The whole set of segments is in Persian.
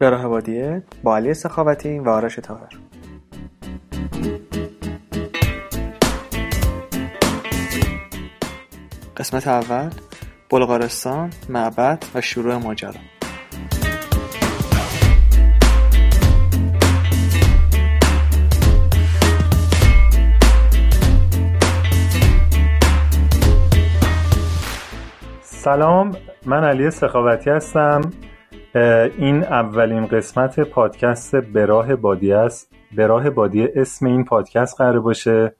راه بادیه با علی سخاوتی و آرش تاهر قسمت اول بلغارستان معبد و شروع ماجرا. سلام من علی سخاوتی هستم. این اولین قسمت پادکست براه بادیه است. براه بادیه اسم این پادکست قرار باشه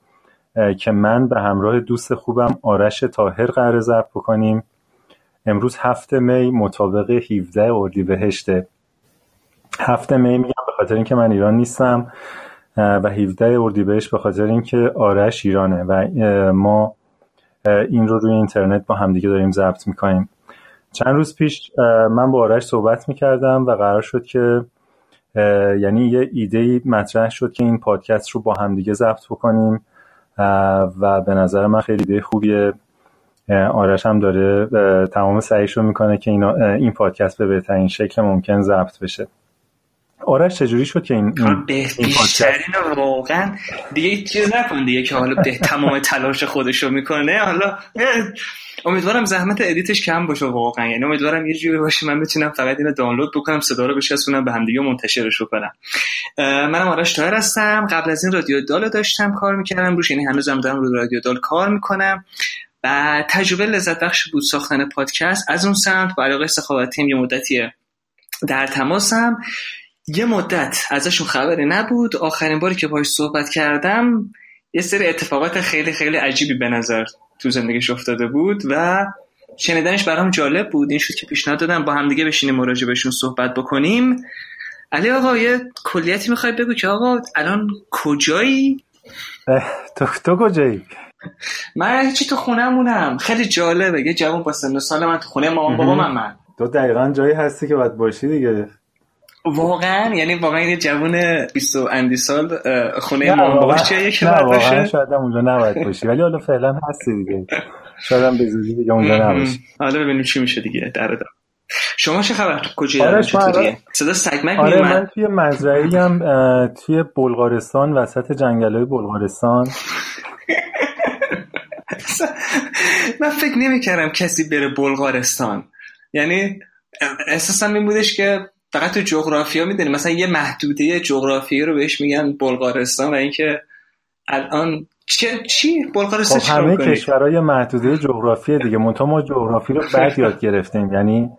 که من به همراه دوست خوبم آرش تاهر قرار ضبط بکنیم. امروز هفت می مطابق 17 اردیبهشته هفت می میگم به خاطر اینکه من ایران نیستم و 17 اردیبهشت به خاطر اینکه آرش ایرانه و ما این رو روی اینترنت با همدیگه داریم ضبط می‌کنیم. چند روز پیش من با آرش صحبت می‌کردم و قرار شد که یعنی یه ایده مطرح شد که این پادکست رو با همدیگه ضبط بکنیم و به نظر من خیلی ایده خوبیه. آرش هم داره تمام سعیش رو می‌کنه که این پادکست به بهترین شکل ممکن ضبط بشه. آرش چجوری شد که این این بیشترین واقعا دیگه چیز نکن دیگه که حالا به تمام تلاش خودش رو می‌کنه. حالا امیدوارم زحمت edit ش کم باشه واقعا. یعنی امیدوارم یه جوری باشه من بتونم فقط اینو دانلود بکنم صدا رو بچسبونم به همدیگه منتشرش کنم. منم آرش تاهر هستم. قبل از این رادیو دال داشتم کار می‌کردم. روش یعنی هنوزم دارم رو رادیو دال کار می‌کنم. و تجربه لذت بخش بود ساختن پادکست. از اون سمت با علاقه سخاوتیم یه مدتی در تماسم. یه مدت ازشون خبری نبود. آخرین باری که باش صحبت کردم یه سری اتفاقات خیلی خیلی عجیبی به نظر تو زندگیش افتاده بود و شنیدنش برام جالب بود. این شد که پیشنهاد دادم با همدیگه بشینیم مراجع بهشون صحبت بکنیم. علی آقا یه کلیتی می‌خوای بگو که آقا الان کجایی؟ تو تو کجایی؟ من هیچی تو خونهمونم. خیلی جالبه. یه جوان با سن سال من تو خونه مامان بابا من من تو دقیقا جایی هستی که باید باشی دیگه. واقعا یعنی واقعا یه جوون 20 اندی سال خونه مامان باباش جاییه که باید باشه. شاید اونجا نباید باشی. ولی حالا فعلا هستی دیگه. شاید هم به زودی دیگه اونجا نباشی. حالا ببینیم چی میشه دیگه در شما چه خبر؟ کجایی آره چطوریه صدا سگمک آره من توی مزرعی هم توی بلغارستان وسط جنگلای بلغارستان. من فکر نمی کردم کسی بره بلغارستان. یعنی احساسم این بودش که فقط تو جغرافیا می‌دونی. مثلا یه محدوده جغرافیایی رو بهش میگن بلغارستان و اینکه الان چه چی؟ بلغارستان خب همه کشورهای محدوده جغرافی دیگه. منتها ما جغرافی رو بعد یاد گرفتیم. یعنی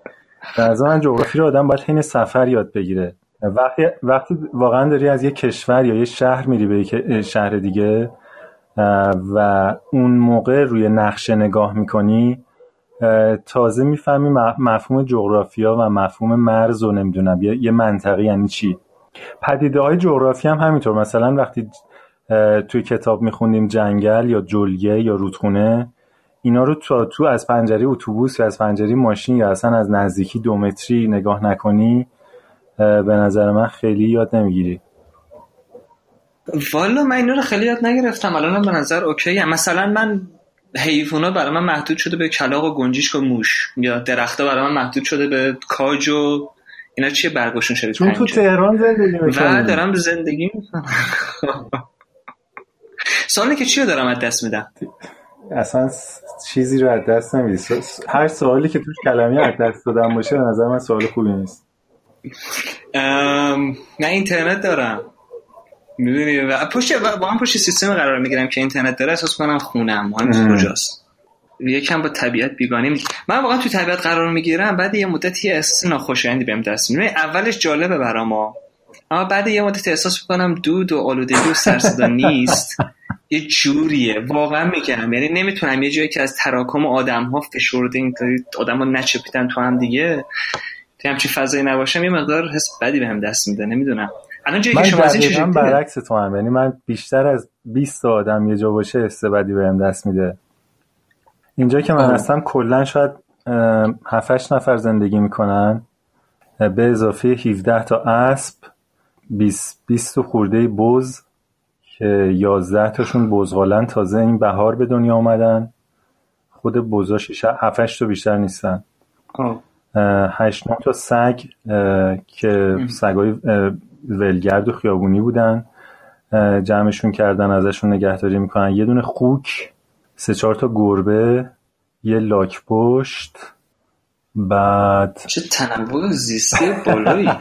از من جغرافی رو آدم باید حین سفر یاد بگیره. وقتی وقتی واقعا داری از یه کشور یا یه شهر میری به یک شهر دیگه و اون موقع روی نقشه نگاه می‌کنی تازه می‌فهمی مفهوم جغرافیا و مفهوم مرز و نمی‌دونم یه منطقه یعنی چی. پدیده های جغرافی هم همینطور. مثلا وقتی توی کتاب میخوندیم جنگل یا جلگه یا رودخونه اینا رو تو, تو از پنجره اتوبوس یا از پنجره ماشین یا اصلا از نزدیکی دو متری نگاه نکنی به نظر من خیلی یاد نمی‌گیری. والا من اینو رو خیلی یاد نگرفتم. الان به نظر اوکی هم. مثلا من حیوونا برای من محدود شده به کلاق و گنجیش و موش یا درختا برای من محدود شده به کاج و اینا چیه برگشون شده تو تو تهران زندگی و دارم زندگی می‌کنم. سوالی که چی رو دارم از دست میدم؟ اصلا چیزی رو از دست نمیدی. هر سوالی که توش کلمی از دست دادم باشه به نظر من سوال خوبی نیست. نه اینترنت دارم. می‌دونی؟ و پشت با هم پشت سیستم قرار می‌گیرم که اینترنت داره احساس کنم خونم مهم. کجاست. یکم با طبیعت بیگانه من واقعا تو طبیعت قرار می‌گیرم بعد یه مدتی احساس ناخوشایندی بهم دست میاد اولش جالبه برام اما بعد یه مدت احساس می‌کنم دود و آلودگی و سرصدا نیست. یه جوریه. واقعا میگم. یعنی نمی‌تونم. یه جایی که از تراکم آدم ها فشرده این آدم ها نچپیدن تو هم دیگه. تو همچین فضایی نباشم یه مقدار حس بدی بهم دست میده. نمی‌دونم. الان جایی من که شما از دقیقاً برعکس تو هم. یعنی من بیشتر از 20 آدم یه جا باشه حس بدی بهم دست میده. اینجا که من هستم کلا شاید 7 نفر زندگی می‌کنن. به اضافه 17 تا اسب 20 20 خورده بز که 11 تاشون بزغالن. تازه این بهار به دنیا آمدن. خود بزا 7 تا بیشتر نیستن. هشت تا سگ که سگای ولگرد و خیابونی بودن جمعشون کردن ازشون نگهداری می‌کنن. یه دونه خوک سه چهار تا گربه یه لاک پشت بعد چه تنوع زیستی بالایی.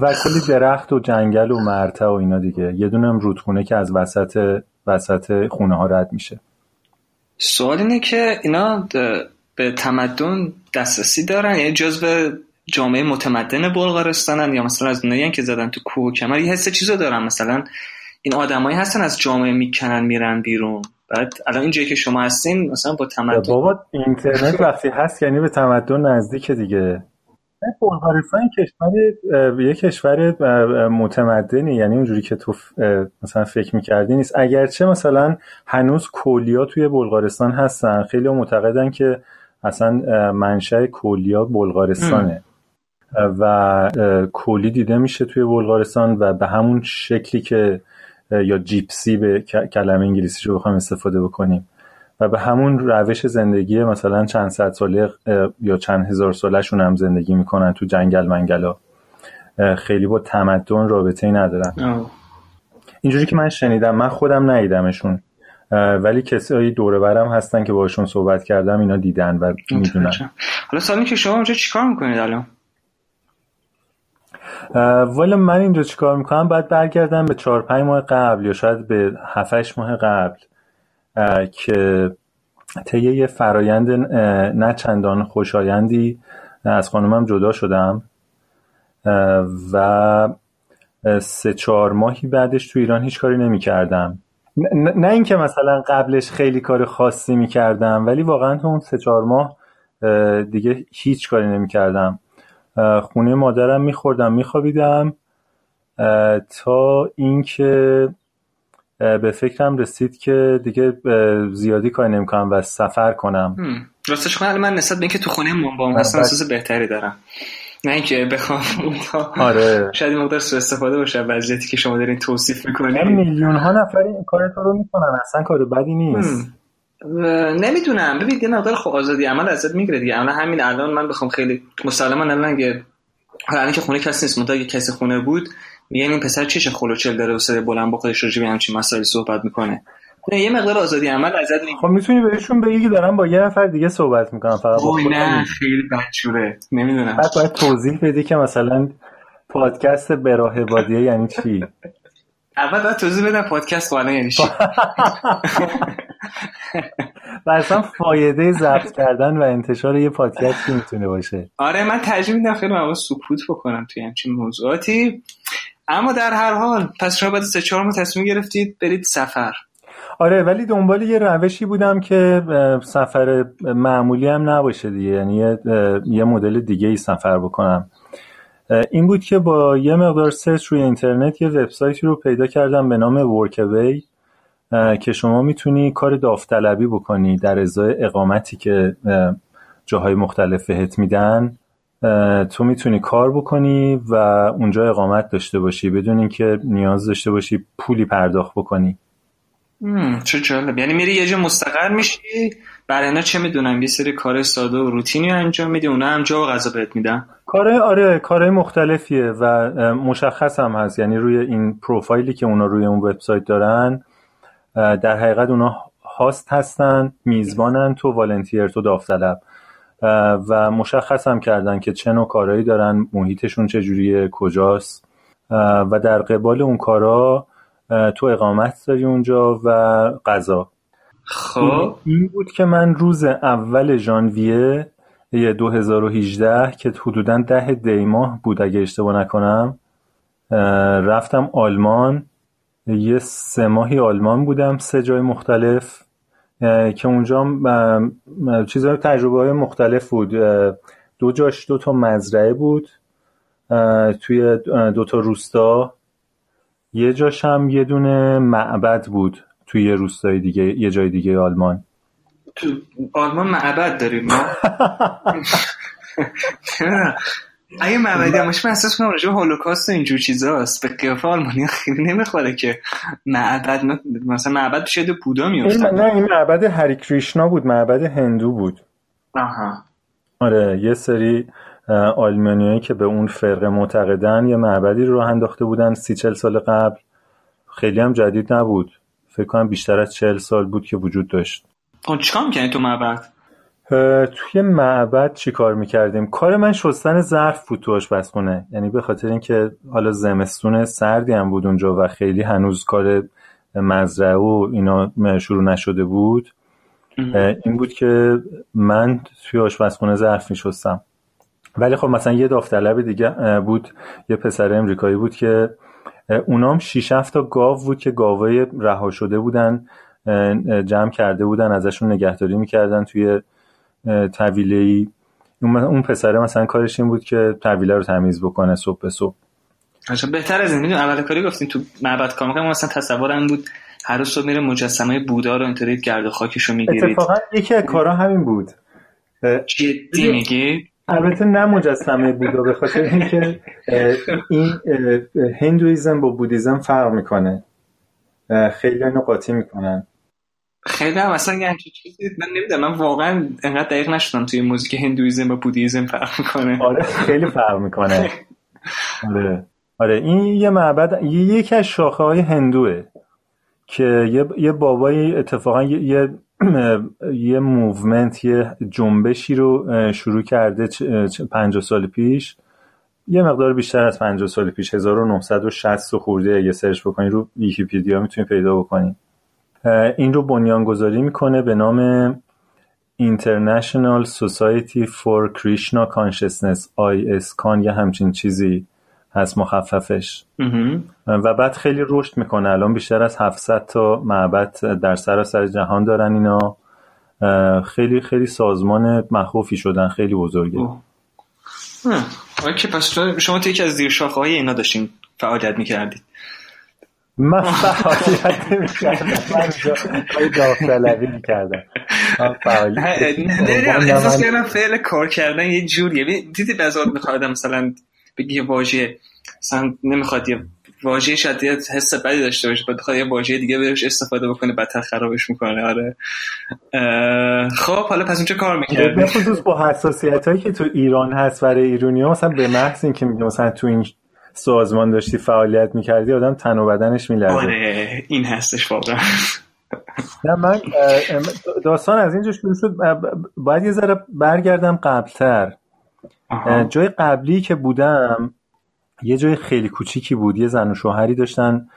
و کلی درخت و جنگل و مرتع و اینا دیگه. یه دونه هم رودخونه که از وسط وسط خونه ها رد میشه. سوال اینه که اینا به تمدن دسترسی دارن؟ یعنی جزو جامعه متمدن بلغارستانن یا مثلا از اونایی که زدن تو کوه کمر یه حس چیزو دارن. مثلا این آدمایی هستن از جامعه می‌کنن میرن بیرون. بعد الان اینجایی که شما هستین مثلا با تمدن بابا اینترنت وقتی هست یعنی به تمدن نزدیک دیگه. بلغارستان کشور یه کشور متمدنی. یعنی اونجوری که تو مثلا فکر می‌کردی نیست. اگرچه مثلا هنوز کولیا توی بلغارستان هستن. خیلی معتقدن که اصلا منشأ کولیا بلغارستانه. و کولی دیده میشه توی بلغارستان و به همون شکلی که یا جیپسی به کلمه انگلیسی رو بخوایم استفاده بکنیم. و به همون روش زندگی مثلا چند صد ساله یا چند هزار سالشون هم زندگی می‌کنن تو جنگل منگلا. خیلی با تمدن رابطه ای ندارن اینجوری که من شنیدم من خودم ندیدمشون. ولی کسایی دوره برم هستن که باشون صحبت کردم اینا دیدن و می‌دونن. حالا سالی که شما اونجا چیکار می‌کنید الان؟ والا من اینجا چیکار می‌کنم؟ باید برگردم به چهار پنج ماه قبل یا شاید به هفتش ماه قبل که طی یه فرایند نه چندان خوشایندی از خانومم جدا شدم و سه چهار ماهی بعدش تو ایران هیچ کاری نمی کردم نه اینکه مثلا قبلش خیلی کار خاصی می کردم ولی واقعا تو اون سه چهار ماه دیگه هیچ کاری نمی کردم خونه مادرم میخوردم میخوابیدم تا اینکه به فکرم رسید که دیگه زیادی کاری نمی‌کنم و سفر کنم. راستش خواهد من نسبت به اینکه تو خونه مامبام هستم احساس بهتری دارم. نه اینکه بخوام آره. شاید این مقدار سو استفاده باشه وضعیتی که شما دارین توصیف می‌کنید میلیون ها نفر این کار رو می‌کنن اصلا کار بدی نیست. نمی‌دونم. ببینید یه مقدار خب آزادی عمل ازت می‌گیره دیگه. الان همین الان من بخوام خیلی مسلما الان اگه الان که خونه کسی نیست متأکد کسی خونه بود میگن این پسر چش خلوچل داره و سر بلند با خودش راجع به همچین مسائلی صحبت می‌کنه. یه مقدار آزادی عمل ازت می‌گیره. خب می‌تونی بهشون بگی که دارم با یه نفر دیگه صحبت می‌کنم فقط با نه خیلی بدجوره. نمی‌دونم. بعد باید توضیح بدی که مثلا پادکست براه بادیه یعنی چی؟ اول باید توضیح بدم پادکست قالا یعنی چی؟ و اصلا فایده ضبط کردن و انتشار یه پادکست می‌تونه باشه؟ آره من ترجیح میدم خیلی من سکوت بکنم توی همچین موضوعاتی. اما در هر حال پس شما بعد سه چهار تصمیم گرفتید برید سفر. آره ولی دنبال یه روشی بودم که سفر معمولی هم نباشه دیگه. یعنی یه مدل دیگه ای سفر بکنم. این بود که با یه مقدار سرچ روی اینترنت یه وبسایتی رو پیدا کردم به نام ورکوی که شما می‌تونی کار داوطلبی بکنی در ازای اقامتی که جاهای مختلف بهت میدن تو می‌تونی کار بکنی و اونجا اقامت داشته باشی بدون اینکه نیاز داشته باشی پولی پرداخت بکنی. چه جالب. یعنی میری یه جا مستقر میشی برای اینا چه می‌دونم یه سری کار ساده و روتینی انجام میدی اونا هم جا و غذا بهت میدن. کار آره کارهای مختلفیه و مشخص هم هست. یعنی روی این پروفایلی که اونا روی اون وبسایت دارن در حقیقت اونا هاست هستن میزبانن تو والنتیر تو داوطلب. و مشخص هم کردن که چه نوع کارهایی دارن محیطشون چجوریه کجاست. و در قبال اون کارا تو اقامت داری اونجا و غذا. خب. این بود که من روز اول ژانویه 2018 که حدودا ده دیماه بود اگه اشتباه نکنم رفتم آلمان. یه سه ماهی آلمان بودم سه جای مختلف که اونجا چیزهای تجربه های مختلف بود. دو جاش دو تا مزرعه بود توی دو تا روستا. یه جاش هم یه دونه معبد بود توی یه روستای دیگه یه جای دیگه آلمان. تو آلمان معبد داریم ما اگه معبدی همش من احساس کنم راجع هولوکاست و اینجور چیزاست. به قیافه آلمانی خیلی نمی‌خوره که معبد مثلا معبد پیش بودا میفتن نه این معبد هری کریشنا بود معبد هندو بود. آها. آره یه سری آلمانیایی که به اون فرقه معتقدن یه معبدی رو انداخته بودن سی چل سال قبل. خیلی هم جدید نبود. فکر کنم بیشتر از چهل سال بود که وجود داشت. خب چیکار می‌کنی تو معبد؟ توی معبد چی کار می‌کردیم؟ کار من شستن ظرف بود تو آشپزخونه. یعنی به خاطر اینکه حالا زمستون سردی هم بود اونجا و خیلی هنوز کار مزرعه و اینا شروع نشده بود این بود که من توی آشپزخونه ظرف میشستم. ولی خب مثلا یه داوطلب دیگه بود یه پسر امریکایی بود که اونام شیش تا گاو بود که گاوای رها شده بودن جمع کرده بودن ازشون نگهداری می‌کردن توی طویله ای اون پسره مثلا کارش این بود که طویله رو تمیز بکنه صبح به صبح. بهتر از این میدون اول کاری گفتیم تو معبد کار می‌کنم مثلا تصورم بود هر روز صبح میره مجسمه بودا رو اینطوری گرد و خاکش رو می‌گیرید. اتفاقا یکی از کارا همین بود. جدی میگی؟ البته نه مجسمه بودا به خاطر اینکه این هندویزم با بودیزم فرق می‌کنه. خیلی اینو قاطی می‌کنن. خیلی هم اصلا یه چیزی من نمی‌دونم من واقعا انقدر دقیق نشدم توی موزیک هندویزم و بودیزم فرق می‌کنه. آره خیلی فرق می‌کنه. آره. آره این یه معبد یکی از شاخه های هندوه که یه, یه بابایی اتفاقا یه, یه movement یه جنبشی رو شروع کرده پنجاه سال پیش. یه مقدار بیشتر از 50 سال پیش 1960 خورده اگه search بکنی رو ویکیپیدیا می‌تونی پیدا بکنی. این رو بنیانگذاری می‌کنه به نام International Society for Krishna Consciousness ISKCON یه همچین چیزی هست مخففش. و بعد خیلی رشد می‌کنه. الان بیشتر از 700 تا معبد در سراسر جهان دارن اینا. خیلی خیلی سازمان مخوفی شدن. خیلی بزرگه. اوکی پس شما تو یکی از زیر شاخه های اینا داشتین فعالیت می‌کردید. من فعالیت نمی‌کردم. من داوطلبی می‌کردم. احساس کردم فعل کار کردن یه جوریه. دیدی بزاد میخوادم مثلا بگی واژه مثلا نمی‌خواد یه واژه شاید یه حس بدی داشته باشه بخواد یه واژه دیگه بهش استفاده بکنه بدتر خرابش می‌کنه. آره. خب حالا پس اونجا کار می‌کرد به خصوص با حساسیت هایی که تو ایران هست برای ایرانی ها مثلا به محض اینکه میگه مثلا تو این سازمان داشتی فعالیت می‌کردی آدم تن و بدنش میلرزه. آره این هستش واقعا. نه من داستان از اینجا شروع شد باید یه ذره برگردم قبلتر. جای قبلی که بودم یه جای خیلی کوچیکی بود. یه زن و شوهری داشتن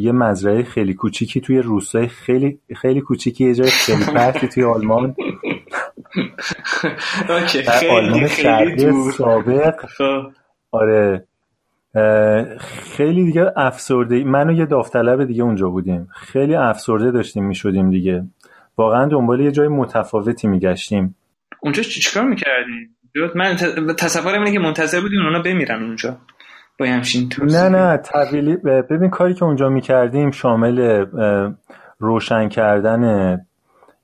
یه مزرعه خیلی کوچیکی توی روستای خیلی خیلی کوچیکی یه جای خیلی پرتی توی آلمان. آلمان شرقی سابق. خب. آره. خیلی دیگه افسرده من و یه داوطلب دیگه اونجا بودیم. خیلی افسرده داشتیم می‌شدیم دیگه. واقعا دنبال یه جای متفاوتی میگشتیم. اونجا چیکار می‌کردی؟ من تصورم اینه که منتظر بودیم اونا بمیرن اونجا. با همچین نه نه طویلی ببین کاری که اونجا می‌کردیم شامل روشن کردن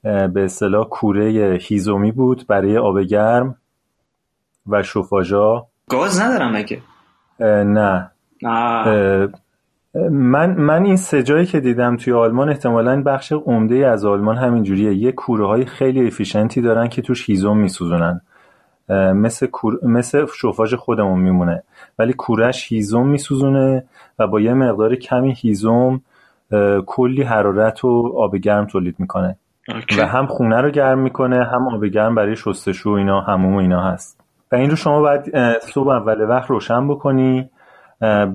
به اصطلاح کوره هیزومی بود برای آب گرم و شوفاژا. گاز ندارم مگه؟ نه. من من این سه جایی که دیدم توی آلمان احتمالا بخش عمده از آلمان همین جوریه یه کوره های خیلی افیشنتی دارن که توش هیزم میسوزونن. مثل کور... مثل شوفاژ خودمون میمونه. ولی کورش هیزم میسوزونه و با یه مقدار کمی هیزم کلی حرارت و آب گرم تولید می‌کنه. و هم خونه رو گرم می‌کنه هم آب گرم برای شستشو اینا هموم اینا هست. و این رو شما باید صبح اول وقت روشن بکنی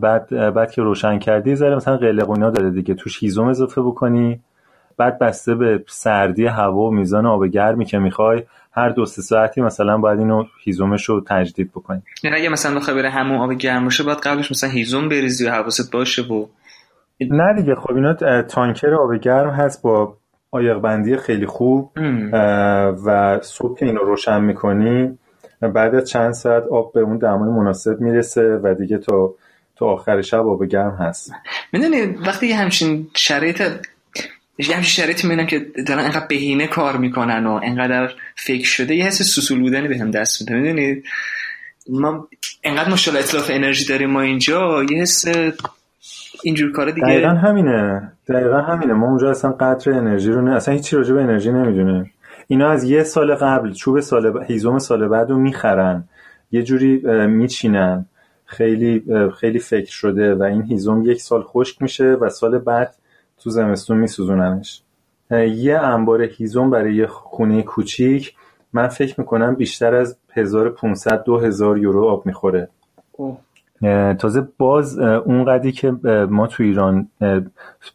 بعد بعد که روشن کردی ذره مثلا قلقونا داره دیگه توش هیزم اضافه بکنی. بعد بسته به سردی هوا و میزان آب گرمی که می‌خوای هر دو سه ساعتی مثلا باید اینو هیزومش رو تجدید بکنی. یعنی اگه مثلا بخوای بره همون آب گرم باشه باید قبلش مثلا هیزوم بریزی و حواست باشه و نه دیگه خب اینا تانکر آب گرم هست با آیق بندی خیلی خوب. و صبح که اینو روشن می‌کنی بعد از چند ساعت آب به اون دمای مناسب می‌رسه و دیگه تا تا آخر شب آب گرم هست. می‌دونی وقتی همچین شرایط یه همچین شرایطی می‌بینم که دارن انقدر بهینه کار می‌کنن و انقدر فکر شده یه حس سسول بودنی به هم دست میده. می‌دونید ما انقدر مشکل اطلاف انرژی داریم ما اینجا یه حس اینجور کار دیگه. دقیقا همینه. دقیقا همینه. ما اونجا اصلا قدر انرژی رو نه اصلا هیچی راجع به انرژی نمی‌دونیم. اینا از یه سال قبل چوب سال ب... هیزم سال بعد رو می‌خرن. یه جوری میچینن. خیلی خیلی فکر شده و این هیزم یک سال خشک میشه و سال بعد تو زمستون میسوزوننش یه انبار هیزم برای یه خونه کوچیک من فکر می‌کنم بیشتر از 1500 2000 یورو آب می‌خوره. تازه باز اونقدری که ما تو ایران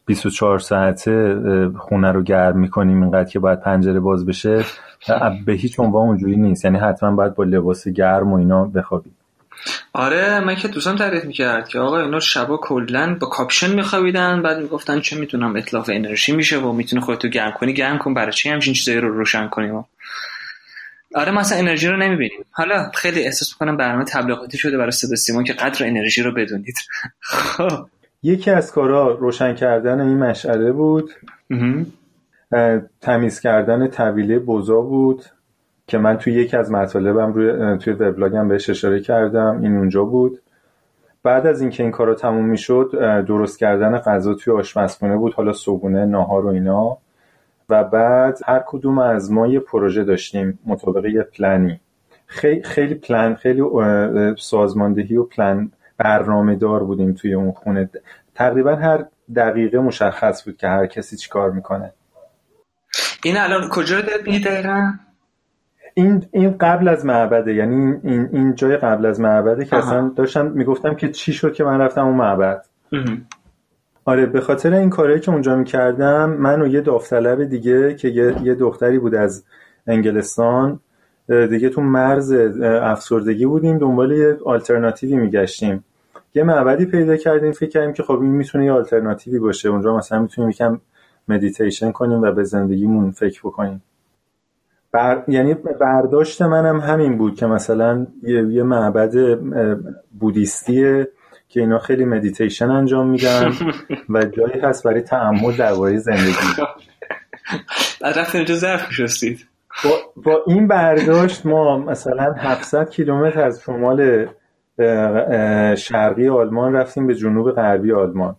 24 ساعته خونه رو گرم می‌کنیم اینقدر که باید پنجره باز بشه به هیچ عنوان اونجوری نیست. یعنی حتما باید با لباس گرم و اینا بخوابید آره من که دوستم تعریف می‌کرد که آقا اینا شبا کلا با کاپشن میخوابیدن بعد می‌گفتن چه می‌تونم اطلاف انرژی میشه و می‌تونه خودتو گرم کنی گرم کن برای چی همچین چیزایی رو روشن کنیم؟ آره مثلا انرژی رو نمی‌بینیم. حالا خیلی احساس می‌کنم برنامه تبلیغاتی شده برای صدا سیما که قدر انرژی رو بدونید. خب. یکی از کارا روشن کردن این مشعله بود. تمیز کردن طویله بوزا بود که من توی یکی از مطالبم روی توی وبلاگم بهش اشاره کردم. این اونجا بود. بعد از اینکه این کارا تموم می‌شد درست کردن غذا توی آشپزخونه بود. حالا صبحونه ناهار و اینا. و بعد هر کدوم از ما یه پروژه داشتیم مطابق یه پلنی. خیلی خیلی پلن خیلی سازماندهی و پلن برنامه دار بودیم توی اون خونه. تقریبا هر دقیقه مشخص بود که هر کسی چی کار می‌کنه. این الان کجا رو دارید دقیقا؟ این این قبل از معبده یعنی این این جای قبل از معبده که اصلا داشتم می‌گفتم که چی شد که من رفتم اون معبد. آره به خاطر این کارهایی که اونجا می‌کردم من و یه داوطلب دیگه که یه, دختری بود از انگلستان دیگه تو مرز افسردگی بودیم دنبال یه آلترناتیوی میگشتیم. یه معبدی پیدا کردیم فکر کردیم که خب این می‌تونه یه آلترناتیوی باشه. اونجا مثلا می‌تونیم یکم مدیتیشن کنیم و به زندگیمون فکر بکنیم. بر... یعنی برداشت منم همین بود که مثلا یه, یه معبد Buddhist یه. که اینا خیلی مدیتیشن انجام میدن و جایی هست برای تأمل درباره زندگی. بعد رفت اینجا ظرف شستید با, با این برداشت ما مثلا 700 کیلومتر از شمال شرقی آلمان رفتیم به جنوب غربی آلمان.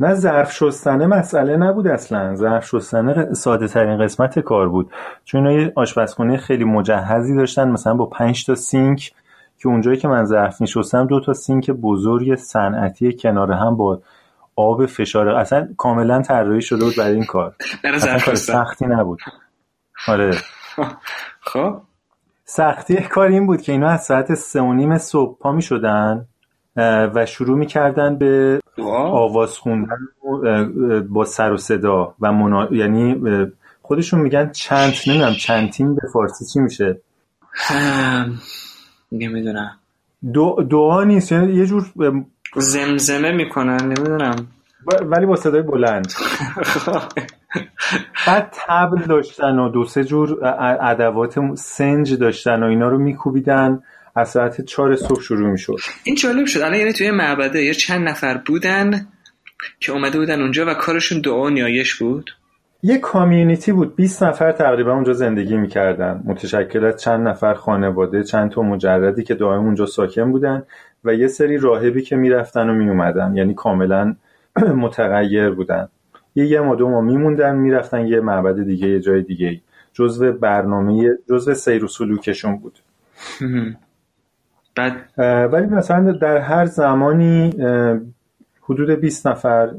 نه ظرف شستنه مسئله نبود اصلا. ظرف شستنه ساده ترین قسمت کار بود. چون اینا یه آشپزخونه خیلی مجهزی داشتن مثلا با 5 تا سینک که اونجایی که من ظرف میشستم دو تا سینک بزرگ صنعتی کنار هم با آب فشار اصلا کاملا طراحی شده بود برای این کار. اصلا کار سختی نبود. آره. خب. سختی کار این بود که اینا از ساعت سه و نیم صبح پا می شدن و شروع می‌کردن به آواز خوندن با سر و صدا و منا... یعنی خودشون میگن چند نمی‌دونم چندین به فارسی چی میشه؟ نمی‌دونم دو دعا نیست یعنی یه جور زمزمه می‌کنن نمی‌دونم. ولی با صدای بلند. بعد تبل داشتن و دو سه جور ادوات سنج داشتن و اینا رو میکوبیدن. از ساعت چهار صبح شروع می‌شد. این جالب شد. الان یعنی توی معبده یه چند نفر بودن که اومده بودن اونجا و کارشون دعا نیایش بود. یه کامیونیتی بود. 20 نفر تقریبا اونجا زندگی می‌کردن. متشکل از چند نفر خانواده چند تا مجردی که دائم اونجا ساکن بودن و یه سری راهبی که می‌رفتن و میومدن یعنی کاملا متغیر بودن. یه یه ما دو ما میموندن می‌رفتن یه معبد دیگه یه جای دیگه جزو برنامه جزو سیر و سلوکشون بود. بعد؟ ولی مثلا در هر زمانی حدود 20 نفر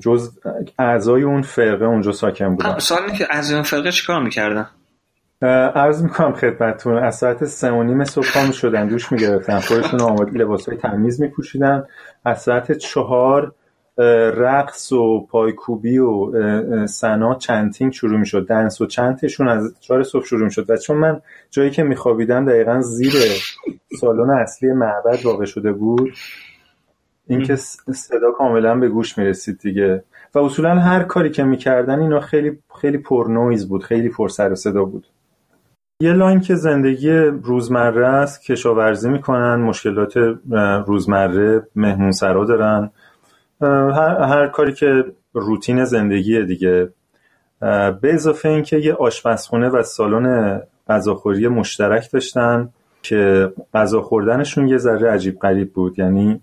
جز اعضای اون فرقه اونجا ساکن بودن. سوالی که اعضای اون فرقه چیکار می‌کردن؟ عرض می‌کنم خدمتتون از ساعت سه و نیم صبح می شدن دوش می‌گرفتن خودشون آماده لباس های تمیز میپوشیدن. از ساعت چهار رقص و پایکوبی و ثنا chanting شروع می‌شد. dance و chant شون از چهار صبح شروع می‌شد. و چون من جایی که میخوابیدم دقیقا زیر سالن اصلی معبد واقع شده بود. اینکه صدا کاملا به گوش می‌رسید دیگه. و اصولا هر کاری که می‌کردن اینا خیلی خیلی پر نویز بود خیلی پر سر و صدا بود. یه لاین که زندگی روزمره است کشاورزی می‌کنن مشکلات روزمره مهمون سرا دارن. هر, هر کاری که روتین زندگی دیگه. به اضافه اینکه یه آشپزخونه و سالن غذاخوری مشترک داشتن که غذا خوردنشون یه ذره عجیب غریب بود. یعنی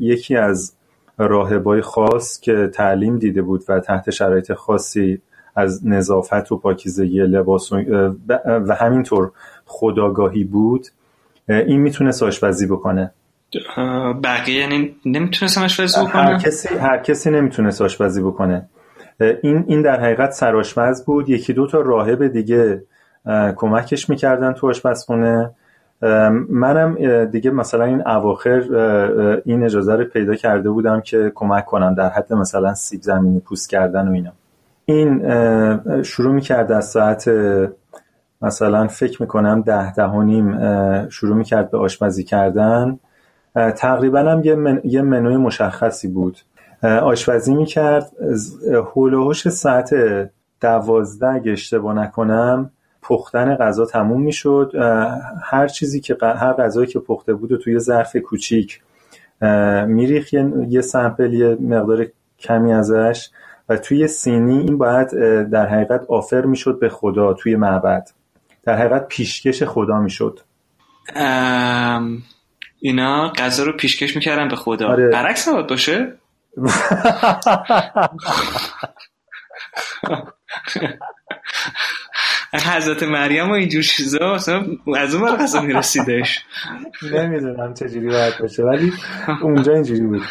یکی از راهبای خاص که تعلیم دیده بود و تحت شرایط خاصی از نظافت و پاکیزگی لباس و همینطور خداگاهی بود این می‌تونست آشپزی بکنه. بقیه یعنی نمی‌تونست آشپزی بکنه؟ هر کسی هر کسی نمی‌تونست آشپزی بکنه. این این در حقیقت سرآشپز بود. یکی دو تا راهب دیگه کمکش می‌کردن تو آشپزخونه. منم دیگه مثلا این اواخر این اجازه رو پیدا کرده بودم که کمک کنم در حد مثلا سیب زمینی پوست کردن و اینا. این شروع می‌کرد از ساعت مثلا فکر می‌کنم ده ده و نیم شروع می‌کرد به آشپزی کردن. تقریبا هم یه, من، یه منوی مشخصی بود. آشپزی می‌کرد هولوهوش ساعت دوازده اگه اشتباه نکنم پختن غذا تموم می‌شد. هر چیزی که هر غذایی که پخته بود و توی ظرف کوچیک میریخ یه سمپل یه مقدار کمی ازش و توی سینی این باید در حقیقت آفر می‌شد به خدا توی معبد. در حقیقت پیشکش خدا می‌شد. اینا غذا رو پیشکش می‌کردن به خدا. آره. برعکس نباید باشه؟ حضرت مریم و اینجور چیزا از اون غذا میرسیدش. نمی‌دونم چجوری باید باشه ولی اونجا اینجوری بود.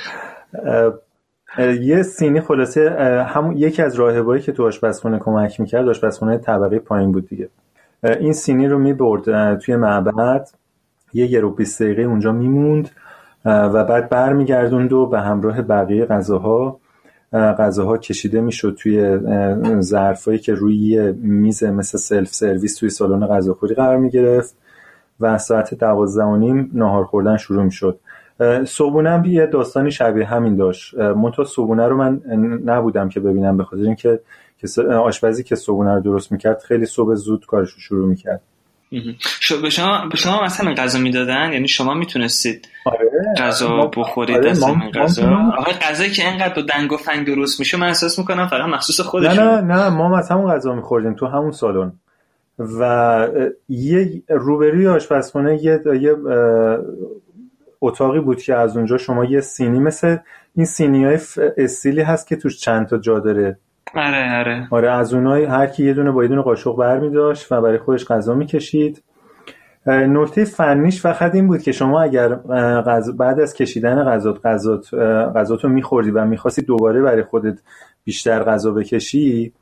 یه سینی خلاصه همون یکی از راهبایی که تو آشپزخونه کمک می‌کرد آشپزخونه طبقه پایین بود دیگه. این سینی رو می‌برد توی معبد یه یه رو دقیقه اونجا میموند و بعد برمیگردوند و به همراه بقیه غذاها غذاها کشیده می‌شد توی ظرفایی که روی میز مثل سلف سرویس توی سالن غذاخوری قرار می‌گرفت و ساعت دوازده و نیم نهار خوردن شروع می‌شد. صبونه هم یه داستانی شبیه همین داشت. منتها صبونه رو من نبودم که ببینم به خاطر اینکه آشپزی که صبونه رو درست می‌کرد خیلی صبح زود کارش رو شروع می‌کرد. به شما به شما مثلا غذا می‌دادن؟ یعنی شما می‌تونستید آره. غذا بخورید آره. از این غذا؟ آقا غذایی که اینقدر با دنگ و فنگ درست میشه من احساس می‌کنم فقط مخصوص خودشون. نه نه نه ما از همون غذا میخوردیم تو همون سالن. و یه روبروی آشپزخونه یه, یه اتاقی بود که از اونجا شما یه سینی مثل این سینی های استیلی هست که توش چند تا جا داره. آره آره. آره از اونای هر کی یه دونه با یه دونه قاشق برمی داشت و برای خودش غذا می‌کشید. نکته فنیش فقط این بود که شما اگر بعد از کشیدن غذات غذات غذاتو میخوردی و می‌خواستی دوباره برای خودت بیشتر غذا بکشی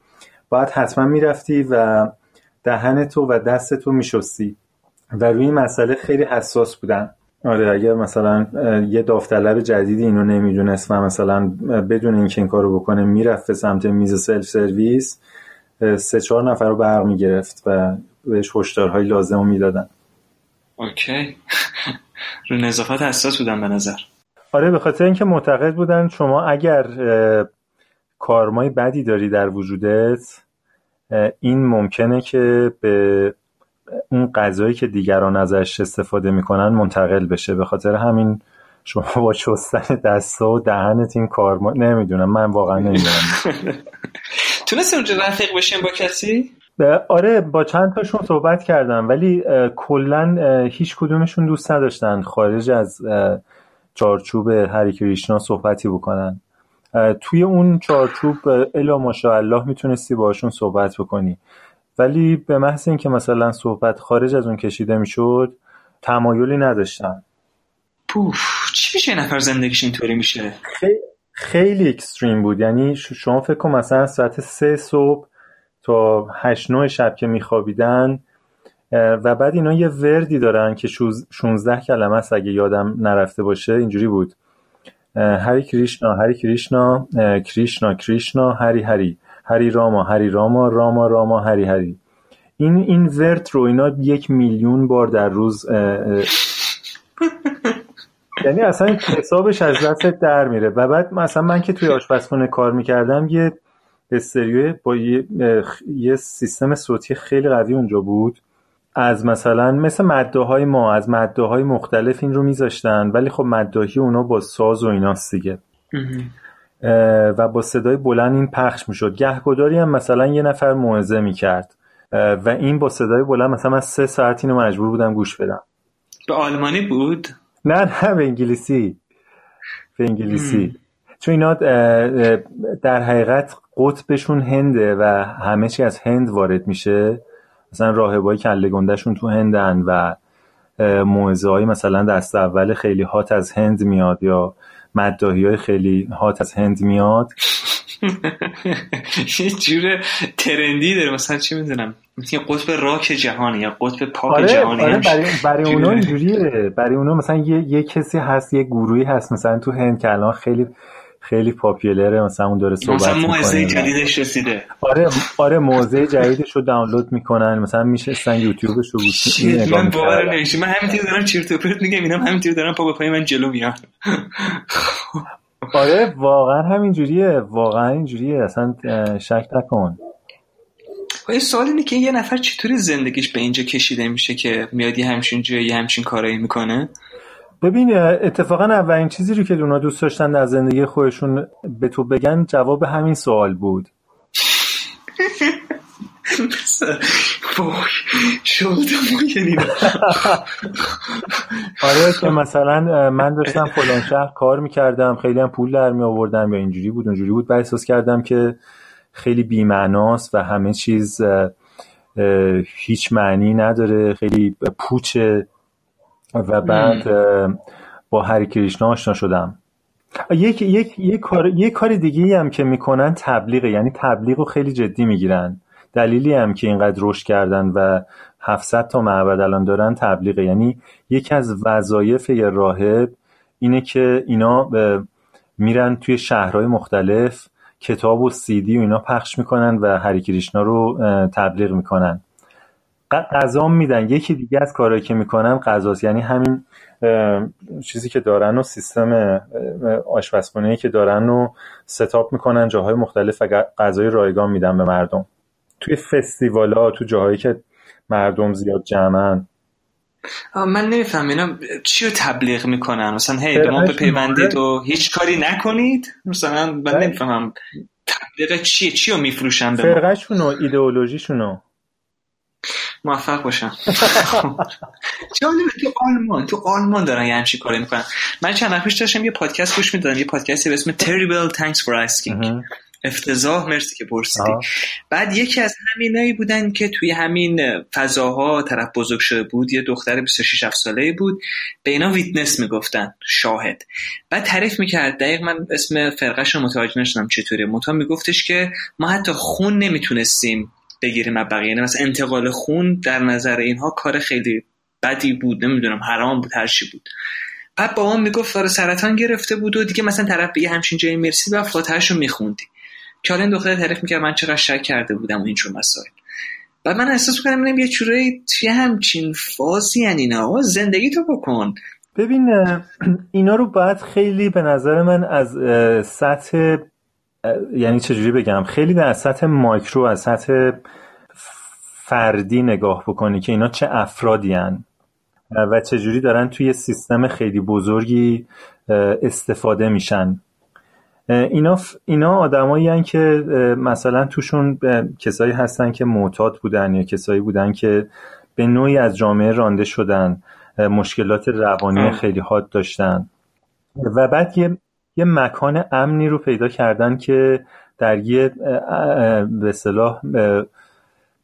باید حتما می‌رفتی و دهنتو و دستتو میشستی. و روی این مسئله خیلی حساس بودن. آره اگر مثلا یه داوطلب جدیدی اینو نمی‌دونست و مثلا بدون اینکه این کارو بکنه می‌رفت به سمت میز سلف سرویس سه چهار نفر رو برق می‌گرفت و بهش هشدارهای لازم رو می‌دادن. اوکی. رو نظافت حساس بودن به نظر. آره به خاطر اینکه معتقد بودن شما اگر کارمای بدی داری در وجودت این ممکنه که به اون غذایی که دیگران ازش استفاده می‌کنن منتقل بشه. به خاطر همین شما با چستن دستا و دهنت این کار ما... نمی‌دونم. من واقعا نمی‌دونم. تونستی اونجا رفیق بشین با کسی؟ آره با چند تاشون صحبت کردم ولی کلا هیچ کدومشون دوست نداشتن خارج از چارچوب هری کریشنا صحبتی بکنن. توی اون چارچوب الا ماشاءالله می‌تونستی باشون صحبت بکنی. ولی به محض اینکه مثلا صحبت خارج از اون کشیده می‌شد تمایلی نداشتن. پوف چی میشه نفر زندگیش اینطوری میشه؟ خیلی, خیلی اکستریم بود. یعنی شما فکر کن مثلا ساعت سه صبح تا هشت نوع شب که میخوابیدن و بعد اینا یه وردی دارن که 16 کلمه است اگه یادم نرفته باشه. اینجوری بود. هری کریشنا هری کریشنا کریشنا کریشنا هری هری. هری راما هری راما راما راما هری هری. این این ورت رو اینا یک میلیون بار در روز یعنی اصلا حسابش از دست در میره. و بعد مثلا من که توی آشپزخونه کار می‌کردم یه استریو با یه, یه سیستم صوتی خیلی قوی اونجا بود. از مثلا مثل مده های ما از مده های مختلف این رو میذاشتن. ولی خب مدهی اونا با ساز و ایناست دیگه. و با صدای بلند این پخش می‌شد. گهگداری هم مثلا یه نفر موعظه می‌کرد. و این با صدای بلند مثلا من سه ساعت اینو مجبور بودم گوش بدم. به آلمانی بود؟ نه نه به انگلیسی. به انگلیسی. چون اینا در حقیقت قطبشون هنده و همه چی از هند وارد میشه. مثلا راهبای کله گندهشون تو هندن و موعظه های مثلا دست اول خیلی هات از هند میاد یا مدداهی های خیلی هات از هند میاد. یه جور ترندی داره. مثلا چی می‌دونم؟ مثل قطب راک جهانی یا قطب پاپ آره، جهانی. آره برای, برای اونا اینجوریه. برای اونا مثلا یه, یه کسی هست یه گروهی هست مثلا تو هند که الان خیلی خیلی پاپیلره مثلا اون داره صحبت مثلا موعظه جدیدش رسیده. آره آره موزه جدیدش رو دانلود می‌کنن مثلا میشستن یوتیوبش رو من باور نمیشه من همینطور دارم چرت و پرت میگم اینم همینطور دارم پا به پای من جلو میاد. آره واقعا همینجوریه واقعا اینجوریه. اصلا شک نکن. یه سوال اینه که یه نفر چطوری زندگیش به اینجا کشیده میشه که میاد یه همچین جایی همچین کارایی می‌کنه؟ ببین اتفاقا اولین چیزی رو که اونا دوست داشتن در زندگی خودشون به تو بگن جواب همین سوال بود. آره که مثلا من داشتم فلان شهر کار می‌کردم خیلی هم پول در می آوردم یا اینجوری بود اونجوری بود. بعد احساس کردم که خیلی بیمعناست و همه چیز هیچ معنی نداره. خیلی پوچه و بعد با هری کریشنا آشنا شدم. یک یک یک کار یک کار دیگه هم که می‌کنن تبلیغه یعنی تبلیغ رو خیلی جدی می‌گیرن. دلیلی هم که اینقدر رشد کردن و 700 تا معبد الان دارن تبلیغه. یعنی یکی از وظایف یه راهب اینه که اینا میرن توی شهرهای مختلف کتاب و سیدی و اینا پخش می‌کنن و هری کریشنا رو تبلیغ می‌کنن. غذا میدن. یکی دیگه از کارهایی که می‌کنن غذاست. یعنی همین چیزی که دارن و سیستم آشپزخونه که دارن و ستاپ می‌کنن جاهای مختلف و غذای رایگان میدن به مردم. توی فستیوالا تو جاهایی که مردم زیاد جمعن. من نمیفهم اینا چی رو تبلیغ می‌کنن. مثلا هی به ما بپیوندید و هیچ کاری نکنید؟ مثلا من نمی‌فهمم تبلیغ چیه؟ چی رو میفروشن به فرقشون و ایدئولوژیشون موفق باشم. جالبه تو آلمان تو آلمان دارن یه همچین کاری می‌کنن. من چند وقت پیش داشتم یه پادکست گوش می‌دادم یه پادکستی به اسم Terrible Thanks for Asking. افتضاح مرسی که پرسیدی. بعد یکی از همینایی بودن که توی همین فضاها طرف بزرگ شده بود یه دختر 26 7 ساله بود به اینا ویتنس می‌گفتن شاهد. بعد تعریف می‌کرد دقیق من اسم فرقش رو متوجه نشدم چطوره متا میگفتش که ما حتی خون نمی‌تونستیم بگیریم از بقیه. یعنی مثلا انتقال خون در نظر اینها کار خیلی بدی بود. نمی‌دونم حرام بود هر چی بود. بعد با من می‌گفت داره سرطان گرفته بود و دیگه مثلا طرف به همچین جایی مرسی و فاتحه‌شو میخوندی. که حالا این دختر تعریف می‌کرد من چقدر شک کرده بودم و اینجور مسائل. بعد من احساس می‌کنم اینم یه چورایی توی همچین فازی یعنی اینا. زندگی تو بکن. ببین اینا رو باید خیلی به نظر من از سطح یعنی چجوری بگم؟ خیلی از سطح مایکرو از سطح فردی نگاه بکنی که اینا چه افرادی هن و چجوری دارن توی سیستم خیلی بزرگی استفاده میشن. اینا اینا آدمایی که مثلا توشون کسایی هستن که معتاد بودن یا کسایی بودن که به نوعی از جامعه رانده شدن مشکلات روانی خیلی حاد داشتن. و بعد یه یه مکان امنی رو پیدا کردن که در یه به صلاح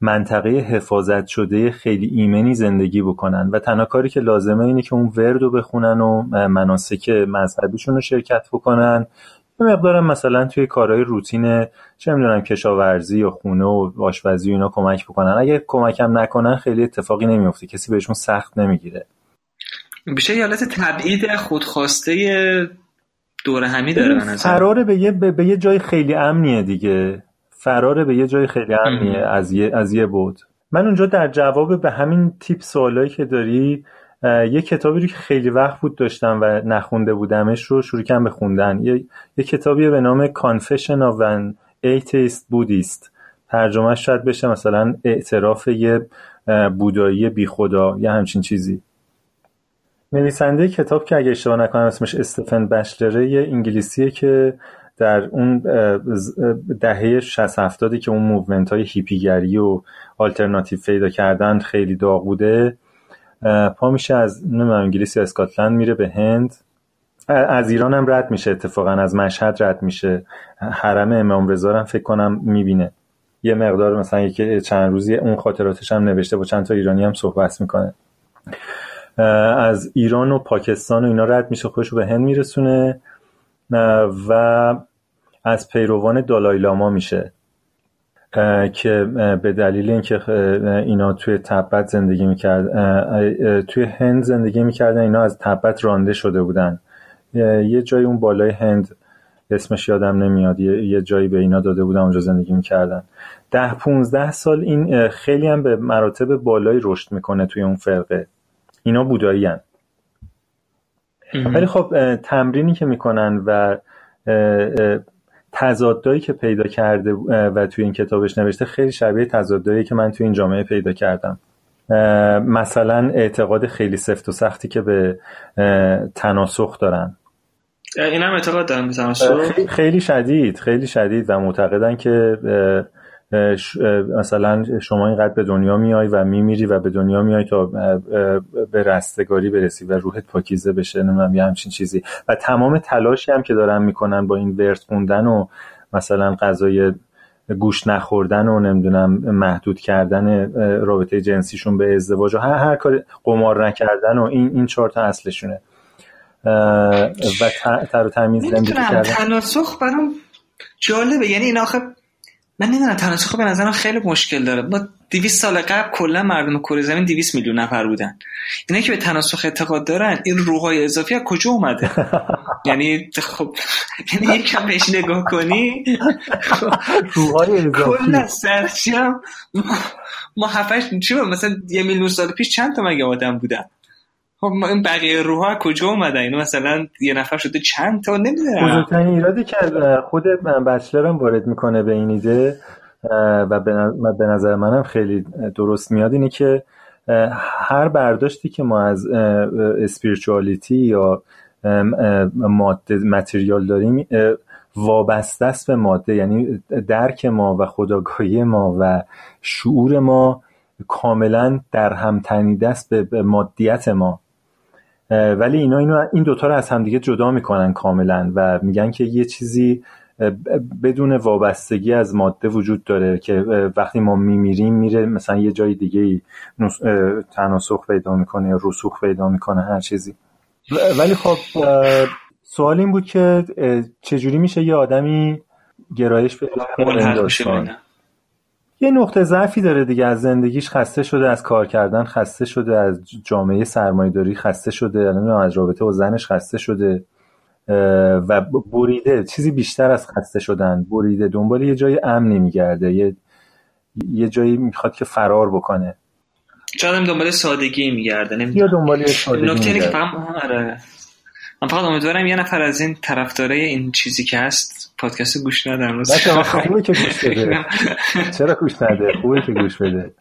منطقه حفاظت شده خیلی ایمنی زندگی بکنن. و تنها کاری که لازمه اینه که اون ورد رو بخونن و مناسک مذهبیشون رو شرکت بکنن. یه مقدارم مثلا توی کارهای روتین چه می‌دونم کشاورزی و خونه و آشپزی اینا کمک بکنن. اگه کمکم نکنن خیلی اتفاقی نمیفته کسی بهشون سخت نمی‌گیره. بیشه یالت تبعید خودخواسته دور همی داره فراره به یه, به یه جای خیلی امنیه دیگه. فراره به یه جای خیلی امنیه از یه, از یه بود. من اونجا در جواب به همین تیپ سوالایی که داری یه کتابی رو که خیلی وقت بود داشتم و نخونده بودمش رو شروع کردم به خوندن. یه, یه کتابی به نام Confession of an Atheist Buddhist. ترجمه شاید بشه مثلا اعتراف یه بودایی بی خدا یه همچین چیزی. نویسنده کتاب که اگه اشتباه نکنم اسمش استفن بچلره یه انگلیسیه که در اون دهه 60 70 که اون movement های هیپیگری و آلترناتیو پیدا کردن خیلی داغ بوده. پا میشه از نمی‌دونم انگلیس یا اسکاتلند میره به هند. از ایران هم رد میشه اتفاقا از مشهد رد میشه. حرم امام رضا فکر کنم می‌بینه. یه مقدار مثلا یکی چند روزی اون خاطراتش هم نوشته با چند تا ایرانی هم صحبت می‌کنه. از ایران و پاکستان و اینا رد میشه خودش به هند میرسونه و از پیروان دالای لاما میشه که به دلیل اینکه اینا توی تبت زندگی می‌کرد توی هند زندگی می‌کردن اینا از تبت رانده شده بودن. یه جای اون بالای هند اسمش یادم نمیاد یه جایی به اینا داده بودن اونجا زندگی می‌کردن. ده پونزده سال این خیلی هم به مراتب بالایی رشد می‌کنه توی اون فرقه. اینا بودایی هن. ولی خب تمرینی که می‌کنن و تضادایی که پیدا کرده و توی این کتابش نوشته خیلی شبیه تضادایی که من توی این جامعه پیدا کردم. مثلا اعتقاد خیلی سفت و سختی که به تناسخ دارن. این هم اعتقاد دارن خیلی شدید خیلی شدید و معتقدن که مثلا شما اینقدر به دنیا میای و میمیری و به دنیا میای تا به رستگاری برسی و روحت پاکیزه بشه نمی‌دونم یه همچین چیزی. و تمام تلاشی هم که دارن می‌کنن با این ورس خوندن و مثلا غذای گوش نخوردن و نمی‌دونم محدود کردن رابطه جنسیشون به ازدواج و هر هر کار قمار نکردن و این این چهار تا اصلشونه. و تر و تمیز زندگی کردن. تناسخ برام جالبه. یعنی این آخه من نمی‌دونم تناسخ به نظرم خیلی مشکل داره. ما 200 سال قبل کلا مردم کره زمین 200 میلیون نفر بودن. اینا که به تناسخ اعتقاد دارن این روحای اضافی از کجا اومده؟ یعنی خب یعنی یکم بهش نگاه کنی؟ روحای اضافی. کلا سرچم ما هفتش چی مثلا یه میلیون سال پیش چند تا مگه آدم بودن؟ خب این بقیه روح کجا اومدن؟ اینو مثلا یه نفر شده چند تا؟ نمی‌دونم. بزرگترین ایرادی که خود بچلرم وارد می‌کنه به این ایده و به نظر منم خیلی درست میاد اینه که هر برداشتی که ما از اسپیرچوالیتی یا ماده متریال داریم وابسته است به ماده. یعنی درک ما و خداگاهی ما و شعور ما کاملا در هم تنیده است به مادیت ما. ولی اینا اینو این دوتا رو از همدیگه جدا می‌کنن کاملا و میگن که یه چیزی بدون وابستگی از ماده وجود داره که وقتی ما میمیریم میره مثلا یه جای دیگه تناسخ پیدا می‌کنه یا رسوخ پیدا می‌کنه هر چیزی. ولی خب سوال این بود که چجوری میشه یه آدمی گرایش پیدا یه نقطه ضعفی داره دیگه. از زندگیش خسته شده از کار کردن خسته شده از جامعه سرمایه‌داری خسته شده از رابطه با زنش خسته شده و بریده. چیزی بیشتر از خسته شدن بریده. دنبال یه جای امنی میگرده یه یه جایی می‌خواد که فرار بکنه. شاید دنبال سادگی میگرده یا دنبال سادگی نکته که فقط من فقط امیدوارم یه نفر از این طرفدارای این چیزی که هست پادکست گوش ندن خوبه که گوش بده. چرا گوش نده؟ خوبه که گوش بده.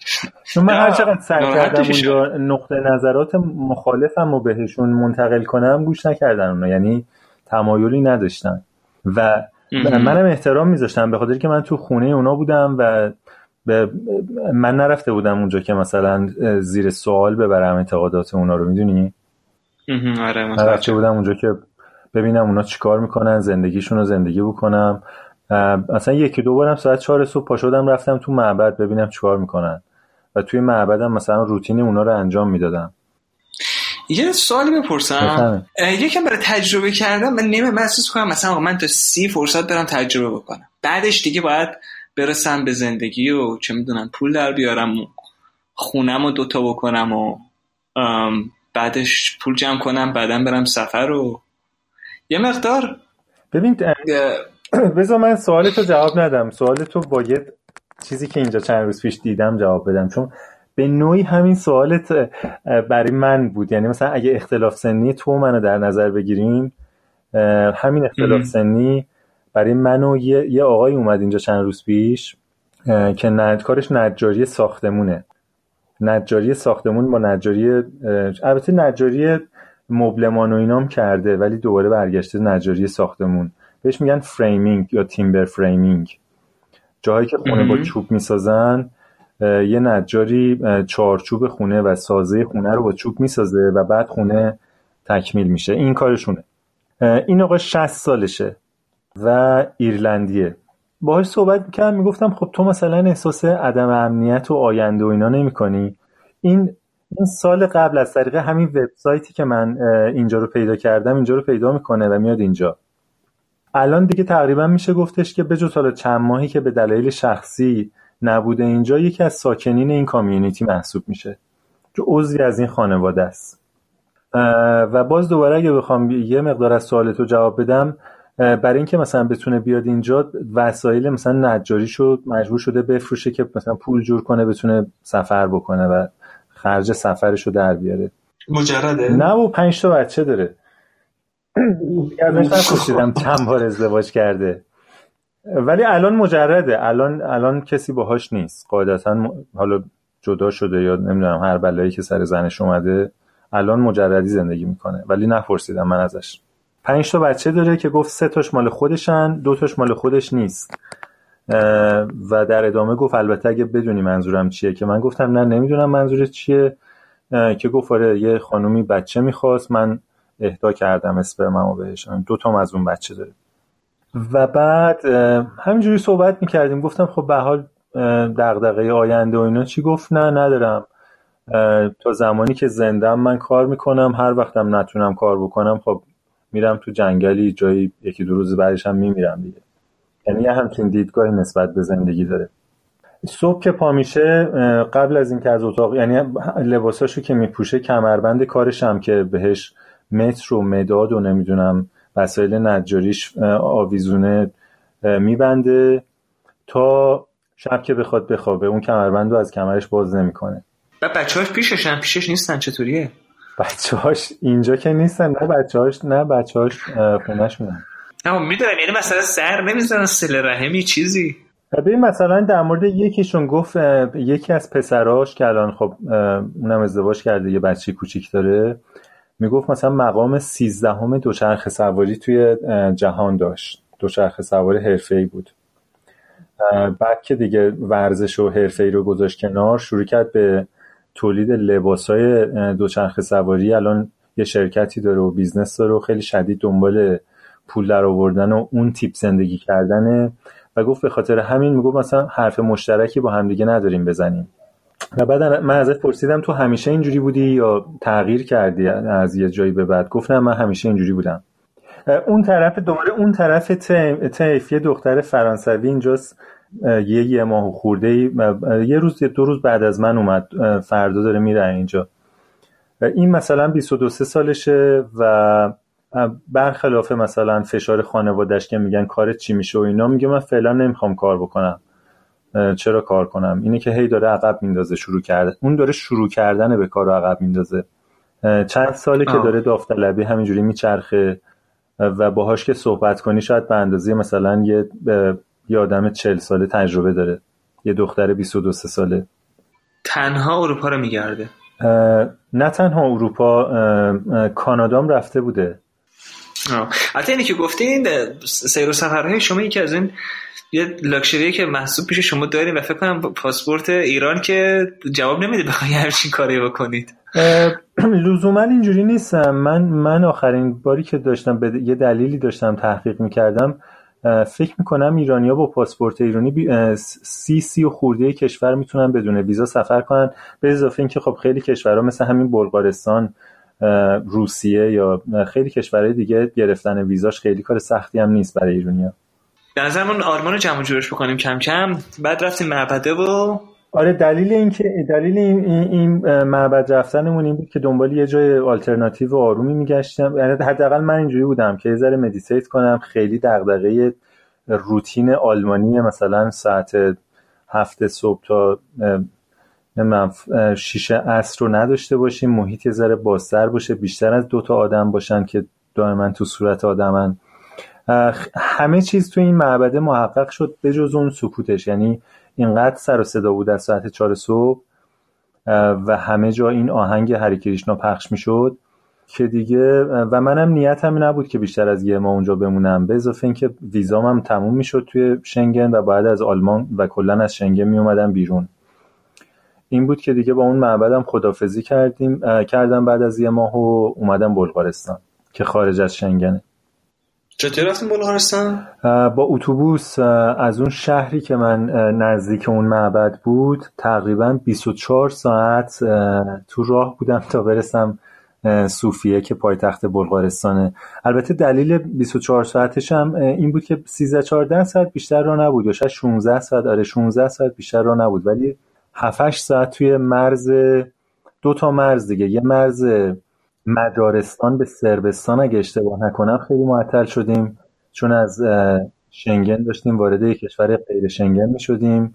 چون من هر چقدر سعی کردم اونجا نقطه نظرات مخالفم رو بهشون منتقل کنم گوش نکردن اونا. یعنی تمایلی نداشتن. و منم احترام میذاشتم به خاطر که من تو خونه اونا بودم و من نرفته بودم اونجا که مثلا زیر سوال ببرم اعتقادات اونا رو می‌دونی؟ آره بودم اونجا که ببینم اونا چیکار می‌کنن زندگیشون رو زندگی بکنم. مثلا یکی دو بارم ساعت چهار صبح پا شدم رفتم تو معبد ببینم چیکار می‌کنن. و توی معبدم مثلا روتین اونا رو انجام می‌دادم. یه سوالی بپرسم. یکم برای تجربه کردم من نیمه محسوس کنم مثلا من تا سی فرصت برم تجربه بکنم. بعدش دیگه باید برسم به زندگی و چه می‌دونم پول در بیارم و خونم رو دوتا بکنم و بعدش پول جمع کنم بعدا برم سفر و یه مقدار. ببین بذار من سوالتو جواب ندم. سوالتو باید چیزی که اینجا چند روز پیش دیدم جواب بدم. چون به نوعی همین سوالت برای من بود. یعنی مثلا اگه اختلاف سنی تو منو در نظر بگیریم همین اختلاف سنی برای من و یه, یه آقای اومد اینجا چند روز پیش که کارش نجاری ساختمونه. نجاری ساختمون با نجاری البته نجاری مبلمان و اینام کرده ولی دوباره برگشته نجاری ساختمون. بهش میگن framing یا timber framing جاهایی که خونه با چوب می‌سازن یه نجاری چارچوب خونه و سازه خونه رو با چوب می‌سازه و بعد خونه تکمیل میشه. این کارشونه. این آقا 60 سالشه و ایرلندیه. باهاش صحبت می‌کردم می‌گفتم خب تو مثلا احساس عدم امنیت و آینده و اینا نمی‌کنی. این این سال قبل از طریق همین وبسایتی که من اینجا رو پیدا کردم اینجا رو پیدا می‌کنه و میاد اینجا. الان دیگه تقریبا میشه گفتش که بجز حالا چند ماهی که به دلایل شخصی نبوده اینجا یکی از ساکنین این کامیونیتی محسوب میشه. جو عضوی از این خانواده است. و باز دوباره اگه بخوام یه مقدار از سوالتو جواب بدم برای اینکه مثلا بتونه بیاد اینجا وسایل مثلا نجاری شد مجبور شده بفروشه که مثلا پول جور کنه بتونه سفر بکنه و خرج سفرش رو در بیاره. مجرده؟ نه و پنج تا بچه داره. ازش نپرسیدم چند بار ازدواج کرده. ولی الان مجرده. الان الان کسی باهاش نیست. قاعدتا حالا جدا شده یا نمی‌دونم هر بلایی که سر زنش اومده الان مجردی زندگی می‌کنه. ولی نپرسیدم من ازش. پنج تا بچه داره که گفت سه تاش مال خودشن دو تاش مال خودش نیست. و در ادامه گفت البته اگه بدونی منظورم چیه که من گفتم نه نمی‌دونم منظورت چیه. که گفت آره یه خانومی بچه می‌خواست من اهدا کردم اسپرممو بهش. دو تا از اون بچه داره. و بعد همینجوری صحبت می‌کردیم. گفتم خب به حال دغدغه آینده و اینا چی گفت؟ نه ندارم. تا زمانی که زندم من کار می‌کنم هر وقتم نتونم کار بکنم خب میرم تو جنگلی جایی یکی دو روز بعدش هم میمیرم دیگه. یعنی یه همچین دیدگاهی نسبت به زندگی داره. صبح که پا میشه قبل از اینکه از اتاق یعنی لباساشو که میپوشه کمربند کارش هم که بهش متر و مداد و نمی‌دونم وسایل نجاریش آویزونه میبنده تا شب که بخواد بخوابه. اون کمربند رو از کمرش باز نمی‌کنه. و بچه هاش پیششن پیشش نیستن چطوریه؟ بچه هاش اینجا که نیستن نه بچه هاش نه بچه هاش خونش میدن نه می‌دونم یعنی مثلا سر نمی‌زنن سل رحمی چیزی؟ ببین مثلا در مورد یکیشون گفت یکی از پسراش که الان خب اونم ازدواج کرده یه بچه کوچیک داره می‌گفت مثلا مقام سیزدهم دوچرخه سواری توی جهان داشت. دوچرخه سواری حرفه‌ای بود. بعد که دیگه ورزش و حرفه‌ای رو گذاشت کنار شروع کرد به تولید لباسای دوچرخه سواری الان یه شرکتی داره و business داره و خیلی شدید دنبال پول در آوردن و اون تیپ زندگی کردنه و گفت به خاطر همین می‌گفت مثلا حرف مشترکی با همدیگه نداریم بزنیم. و بعد من ازت پرسیدم تو همیشه اینجوری بودی یا تغییر کردی از یه جایی به بعد؟ گفتم من همیشه اینجوری بودم. اون طرف دوباره اون طرف تیف یه دختر فرانسوی اینجاست. یه یه ماه خورده یه روز دو روز بعد از من اومد. فردا داره میره اینجا. این مثلا 22 سالشه و برخلاف مثلا فشار خانوادش که میگن کارت چی میشه و اینا میگه من فعلا نمی‌خوام کار بکنم. چرا کار کنم؟ اینه که هی داره عقب میندازه شروع کرده. اون داره شروع کردن به کار عقب میندازه. چند ساله که داره داوطلبی همینجوری میچرخه و باهاش که صحبت کنی شاید به اندازه مثلا یه یه آدم چل ساله تجربه داره. یه دختر 22 ساله. تنها اروپا رو میگرده. نه تنها اروپا کانادام رفته بوده. حتی اینی که گفتین سیر و سفرهای شما یکی از این یه لاکچریه که محسوب پیش شما داریم و فکر کنم پاسپورت ایران که جواب نمیده بخوای همچین کاری بکنید. لزوما اینجوری نیستم. من من آخرین باری که داشتم به یه دلیلی داشتم تحقیق می‌کردم. فکر می‌کنم ایرانیا با پاسپورت ایرانی سی سی و خورده کشور می‌تونن بدون ویزا سفر کنن به اضافه اینکه خب خیلی کشورها مثل همین بلغارستان روسیه یا خیلی کشورهای دیگه گرفتن ویزاش خیلی کار سختی هم نیست برای ایرانیا به نظرمون آلمان رو جمع جورش بکنیم کم کم. بعد رفتیم معبده و آره دلیل این که دلیل این, این معبد رفتنمون این بود که دنبال یه جای آلترناتیو و آرومی میگشتم. یعنی حداقل من اینجوری بودم که یه ذره meditate کنم خیلی دغدغه روتین آلمانی مثلا ساعت هفت صبح تا شیش عصر رو نداشته باشیم محیط یه ذره بازتر باشه بیشتر از دوتا آدم باشن که دائما تو صورت آدمن. همه چیز تو این معبده محقق شد به جز اون سکوتش. یعنی اینقدر سر و صدا بود از ساعت چهار صبح و همه جا این آهنگ هری کریشنا پخش می‌شد که دیگه و منم نیتم نبود که بیشتر از یه ماه اونجا بمونم. به اضافه اینکه ویزام هم تموم می‌شد توی شنگن و بعد از آلمان و کلا از شنگن می اومدم بیرون. این بود که دیگه با اون معبدم خدافزی کردیم کردم بعد از یه ماه و اومدم بلغارستان که خارج از شنگنه. چطور رفتیم بلغارستان؟ با اتوبوس از اون شهری که من نزدیک اون معبد بود تقریبا 24 ساعت تو راه بودم تا برسم صوفیه که پایتخت بلغارستانه البته دلیل 24 ساعتش هم این بود که 13 14 ساعت بیشتر را نبود یا شاید 16 ساعت آره 16 ساعت بیشتر را نبود ولی 7 ساعت توی مرز دو تا مرز دیگه یه مرز مجارستان به سربستان اگه اشتباه نکنم خیلی معطل شدیم. چون از شنگن داشتیم وارد یک کشور غیر شنگن می شدیم.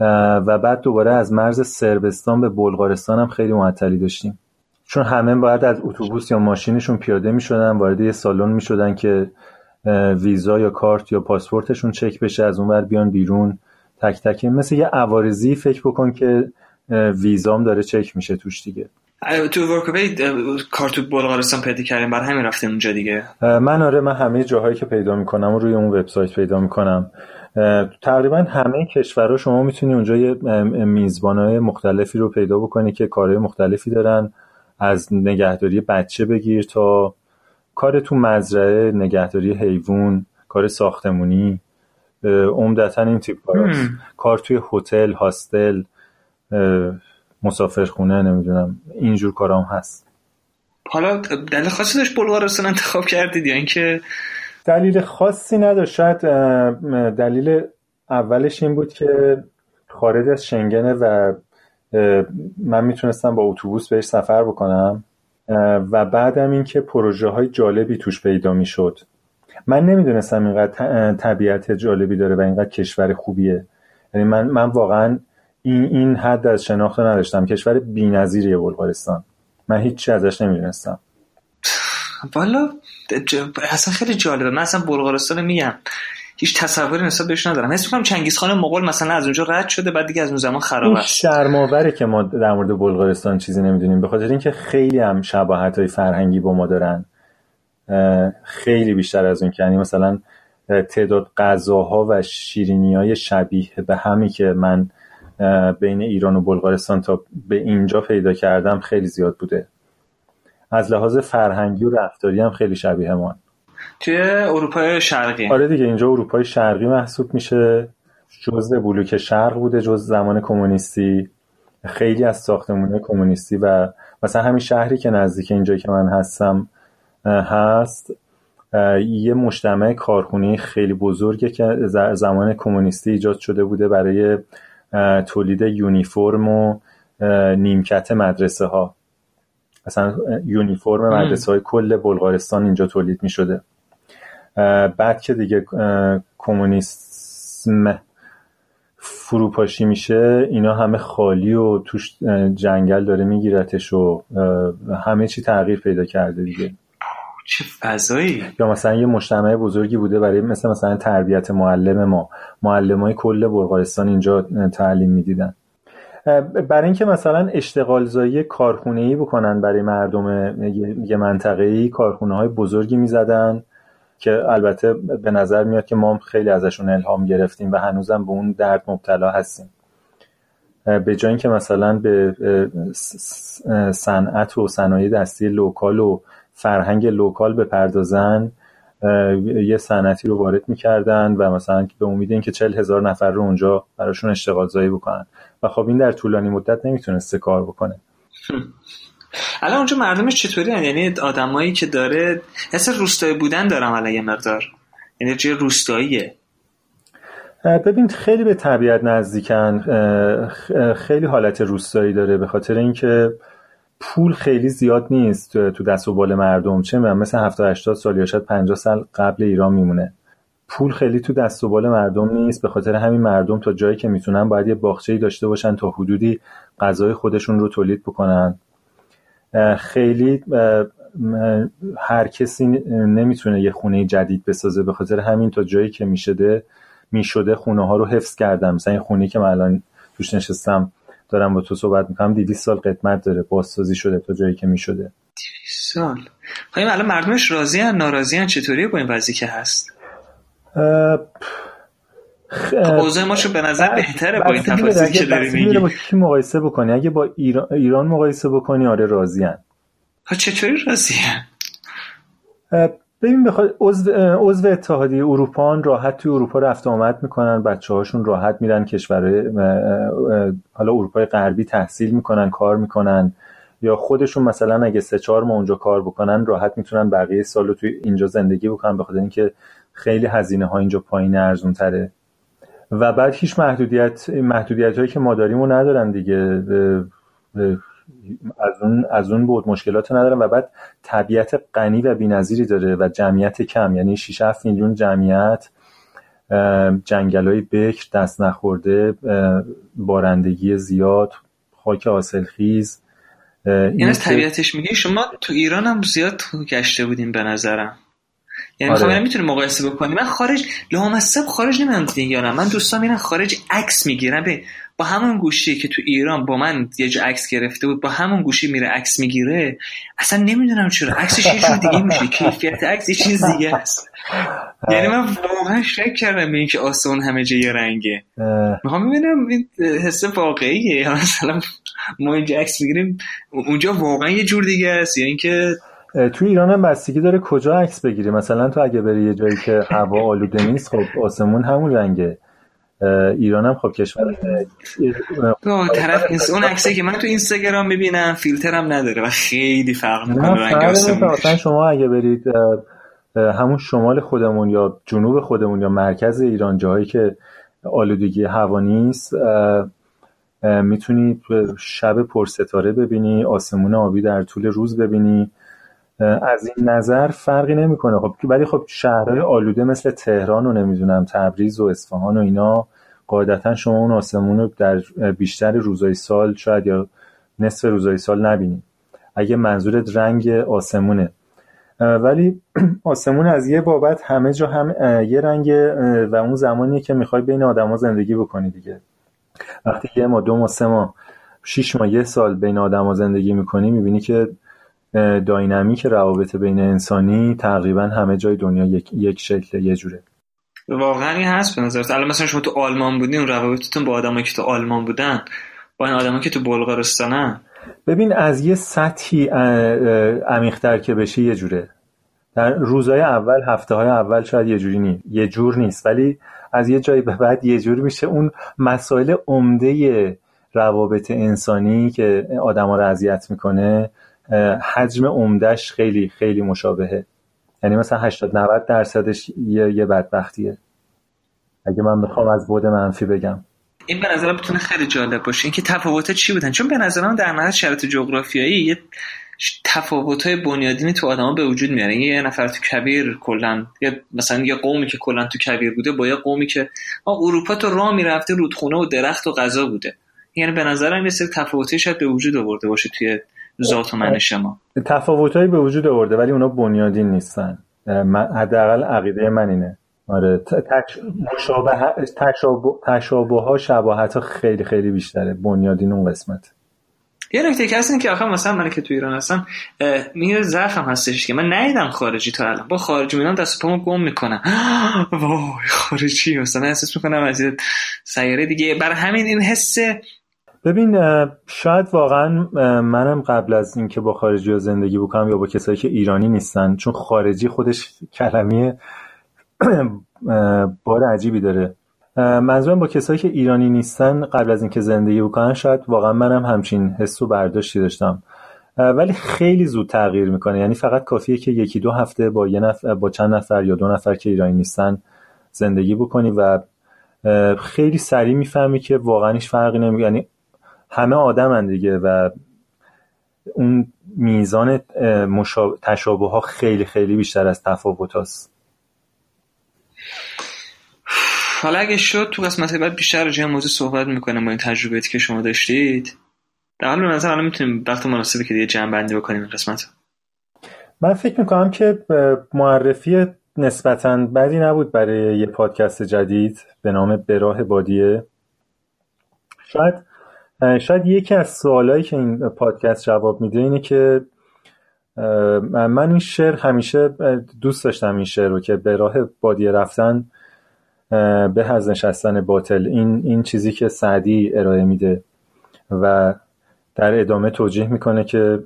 و بعد دوباره از مرز سربستان به بلغارستان هم خیلی معطلی داشتیم. چون همه باید از اتوبوس یا ماشینشون پیاده می شدن وارد یه سالن می شدن که ویزا یا کارت یا پاسپورتشون چک بشه از اون ور بیان بیرون تک تک. مثل یه عوارضی فکر بکن که ویزام داره چک میشه توش دیگه. تو ورکوی کار تو بلغارستان پیدا کردیم برای همین رفتیم اونجا دیگه. من آره من همه جاهایی که پیدا می‌کنم و روی اون وبسایت پیدا می‌کنم. تقریبا همه کشورها شما می‌تونی اونجا یه میزبانهای مختلفی رو پیدا بکنی که کارهای مختلفی دارن. از نگهداری بچه بگیر تا کار تو مزرعه نگهداری حیوان کار ساختمونی. عمدتا این تیپ کاراست کار توی هتل هاستل مسافرخونه نمی‌دونم اینجور کارام هست. حالا دلیل خاصی داشت بلغارستان انتخاب کردید یا اینکه؟ دلیل خاصی نداشت. شاید دلیل اولش این بود که خارج از شنگنه و من می‌تونستم با اتوبوس بهش سفر بکنم و بعدم اینکه پروژه های جالبی توش پیدا می‌شد. من نمی‌دونستم اینقدر طبیعت جالبی داره و اینقدر کشور خوبیه. یعنی من من واقعا این این حد از شناخت نداشتم. کشور بی‌نظیریه بلغارستان. من هیچی ازش نمی‌دونستم. والا اصلا خیلی جالبه. من اصلا بلغارستان میگم. هیچ تصوری نسبت بهش ندارم. حس می‌کنم چنگیز خان مغول مثلا از اونجا رد شده بعد دیگه از اون زمان خراب است. شرماوره که ما در مورد بلغارستان چیزی نمی‌دونیم. به خاطر اینکه خیلی هم شباهت های فرهنگی با ما دارن. خیلی بیشتر از اون که. یعنی مثلا تعداد غذاها و شیرینی های شبیه به همی که من بین ایران و بلغارستان تا به اینجا پیدا کردم خیلی زیاد بوده. از لحاظ فرهنگی و رفتاری هم خیلی شبیه ما. توی اروپای شرقی. آره دیگه اینجا اروپای شرقی محسوب میشه. جزء بلوک شرق بوده جز زمان کمونیستی. خیلی از ساختمون کمونیستی و مثلا همین شهری که نزدیک اینجا که من هستم هست. یه مجتمع کارخونی خیلی بزرگه که زمان کمونیستی ایجاد شده بوده برای تولید یونیفرم و نیمکت مدرسه ها مثلا یونیفرم مدرسه های کل بلغارستان اینجا تولید می شده بعد که دیگه کمونیسم فروپاشی میشه اینا همه خالی و توش جنگل داره میگیرتش و همه چی تغییر پیدا کرده دیگه. چه فضایی؟ یا مثلا یه مجتمع بزرگی بوده برای مثل مثلا تربیت معلم ما. معلم های کل بلغارستان اینجا تعلیم می‌دیدن. برای اینکه مثلا اشتغال زایی کارخونه ای بکنن برای مردم یه منطقه ای کارخونه های بزرگی می‌زدن که البته به نظر میاد که ما خیلی ازشون الهام گرفتیم و هنوزم به اون درد مبتلا هستیم. به جای اینکه مثلا به صنعت و صنایع دستی local و فرهنگ local بپردازن یه صنعتی رو وارد می‌کردن و مثلا به امید اینکه چل هزار نفر رو اونجا براشون اشتغال زایی بکنن. و خب این در طولانی مدت نمی‌تونسته کار بکنه. الان اونجا مردمش چطوری هن؟ یعنی آدمایی که داره حس روستایی بودن دارم الان یه مقدار. یعنی روستاییه؟ ببین خیلی به طبیعت نزدیکن. خیلی حالت روستایی داره به خاطر اینکه پول خیلی زیاد نیست تو دست و بال مردم. چه مثل 70 80 سال یا شاید 50 سال قبل ایران میمونه. پول خیلی تو دست و بال مردم نیست. به خاطر همین مردم تا جایی که می‌تونن باید یه باغچه‌ای داشته باشن تا حدودی غذای خودشون رو تولید بکنن. خیلی هر کسی نمی‌تونه یه خونه جدید بسازه. به خاطر همین تا جایی که می‌شده می‌شده خونه ها رو حفظ کردم. مثلا این خونه که من الان توش نشستم دارم با تو صحبت می‌کنم. 200 سال قدمت داره. بازسازی شده تا جایی که می‌شده. 200 سال. خواهیم الان مردمش راضی هن ناراضی هن چطوریه با این وضعی که هست؟ خ... اوضاع ما به نظر بهتره با این تفاصیلی که داری میگی. با کی مقایسه بکنی؟ اگه با ایران, ایران مقایسه بکنی آره راضی هن چطوری راضی هن؟ ببین بخواد عضو اتحادیه اروپا راحت توی اروپا رفت آمد می‌کنن بچه هاشون راحت میرن کشورهای حالا اروپای غربی تحصیل می‌کنن کار می‌کنن. یا خودشون مثلا اگه سه چهار ماه اونجا کار بکنن راحت می‌تونن بقیه سال توی اینجا زندگی بکنن بخاطر اینکه خیلی هزینه ها اینجا پایین ارزون تره و بعد هیچ محدودیت محدودیت هایی که ما داریم ندارن دیگه. از اون از اون بود. مشکلات ندارن و بعد طبیعت غنی و بی‌نظیری داره و جمعیت کم. یعنی 6 7 میلیون جمعیت جنگل های بکر دست نخورده بارندگی زیاد خاک آسلخیز این از طبیعتش میگی؟ شما تو ایران هم زیاد گشته بودیم به نظرم. یعنی آره. خب می‌تونی مقایسه بکنی. من خارج لامصب خارج نمی‌دونم دیگه من دوستان میرن خارج عکس می‌گیرن. به با همون گوشی که تو ایران با من یه جا عکس گرفته بود با همون گوشی میره عکس می‌گیره اصلا نمی‌دونم چرا. عکسش یه جور دیگه میشه. کیفیت عکس یه چیز دیگه است. یعنی من واقعا شک کردم به اینکه آسمون همه جا یه رنگه. می‌خوام ببینم این حس واقعیه مثلا ما اینجا عکس می‌گیریم اونجا واقعا یه جور دیگه است یا اینکه تو ایران هم بستگی داره کجا عکس بگیری؟ مثلا تو اگه بری یه جایی که هوا آلوده نیست خب آسمون همون رنگه. ایران هم خب کشور طرف نیست اون عکسی که من تو اینستاگرام می‌بینم فیلترم نداره و خیلی فرق می‌کنه شما اگه برید همون شمال خودمون یا جنوب خودمون یا مرکز ایران جایی که آلودگی هوا نیست می‌تونی شب پرستاره ببینی آسمون آبی در طول روز ببینی. از این نظر فرقی نمی‌کنه. خب ولی خب شهرهای آلوده مثل تهران و نمی‌دونم تبریز و اصفهان و اینا قاعدتا شما اون آسمون رو در بیشتر روزای سال شاید یا نصف روزای سال نبینید اگه منظورت رنگ آسمونه. ولی آسمون از یه بابت همه جا هم یه رنگ و اون زمانی که می‌خوای بین آدما زندگی بکنی دیگه. وقتی یه ما دو ما سه ما شیش ماه یه سال بین آدما زندگی می‌کنی می‌بینی که داینامیک روابط بین انسانی تقریبا همه جای دنیا یک, یک شکل یه جوره. واقعا این هست به نظرت. الان مثلا شما تو آلمان بودین روابطتون با آدمایی که تو آلمان بودن با این آدمایی که تو بلغارستانن؟ ببین از یه سطحی عمیق‌تر که بشه یه جوره. در روزهای اول هفته های اول شاید یه جوری نیست یه جور نیست. ولی از یه جایی به بعد یه جور میشه اون مسائل عمده روابط انسانی که آدم ها رو اذیت می‌کنه حجم عمدهش خیلی خیلی مشابهه. یعنی مثلا 80 90 درصدش یه, یه بدبختیه. اگه من بخوام از بود منفی بگم. این به نظرم بتونه خیلی جالب باشه. اینکه تفاوت چی بودن؟ چون به نظرم در نهایت شرایط جغرافیایی یه تفاوت های بنیادینی تو آدما به وجود میاره. یه نفر تو کبیر کلا یه مثلا یه قومی که کلا تو کبیر بوده با یه قومی که اروپا تو راه می‌رفته رودخونه و درخت و غذا بوده. یعنی به نظرم یه سری تفاوتی شاید به وجود آورده باشه توی ذات و من شما. تفاوتهایی به وجود آورده ولی اونا بنیادین نیستن. حداقل عقیده من اینه. آره مشابه تشابه, تشابه ها شباهت ها خیلی خیلی بیشتره. بنیادین اون قسمت. یه نکته که که آخه مثلا من که تو ایران هستم میره ظرفم هستش که من نیدم خارجی تا الان. با خارجی میدم دست پامو گم می‌کنم. وای خارجی. مثلا احساس می‌کنم از سیاره دیگه. برای همین این حس ببین شاید واقعا منم قبل از اینکه با خارجی ها زندگی بکنم یا با کسایی که ایرانی نیستن چون خارجی خودش کلمه بار عجیبی داره. منظورم با کسایی که ایرانی نیستن قبل از اینکه زندگی بکنن شاید واقعا منم همچین حس و برداشتی داشتم. ولی خیلی زود تغییر می‌کنه. یعنی فقط کافیه که یکی دو هفته با یه نفر با چند نفر یا دو نفر که ایرانی نیستن زندگی بکنی و خیلی سریع می‌فهمی که واقعا هیچ فرقی نمی‌کنه یعنی همه آدمن دیگه و اون میزان تشابه ها خیلی خیلی بیشتر از تفاوت هست. حالا اگه شد تو قسمت بعد بیشتر راجع موضوع صحبت می‌کنم با این تجربیاتی که شما داشتید. در حال نظر الان می‌تونیم وقت مناسبی که دیگه جمع بندی بکنیم این قسمت من فکر می‌کنم که معرفی نسبتا بدی نبود برای یه پادکست جدید به نام براه بادیه. شاید شاید یکی از سوالایی که این پادکست جواب میده اینه که من این شعر همیشه دوست داشتم این شعر رو که به راه بادیه رفتن به از نشستن باطل این این چیزی که سعدی ارائه میده و در ادامه توجیه می‌کنه که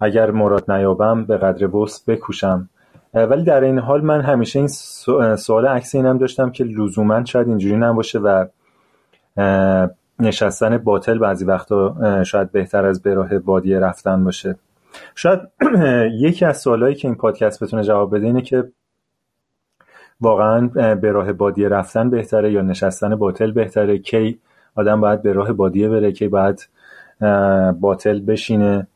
اگر مراد نیابم به قدر بست بکوشم. ولی در این حال من همیشه این سوال عکس اینم داشتم که لزوما شاید اینجوری نباشه و نشستن باطل بعضی وقتا شاید بهتر از به راه بادیه رفتن باشه. شاید یکی از سوالایی که این پادکست بتونه جواب بده اینه که واقعا به راه بادیه رفتن بهتره یا نشستن باطل بهتره؟ کی آدم باید به راه بادیه بره؟ کی باید باطل بشینه؟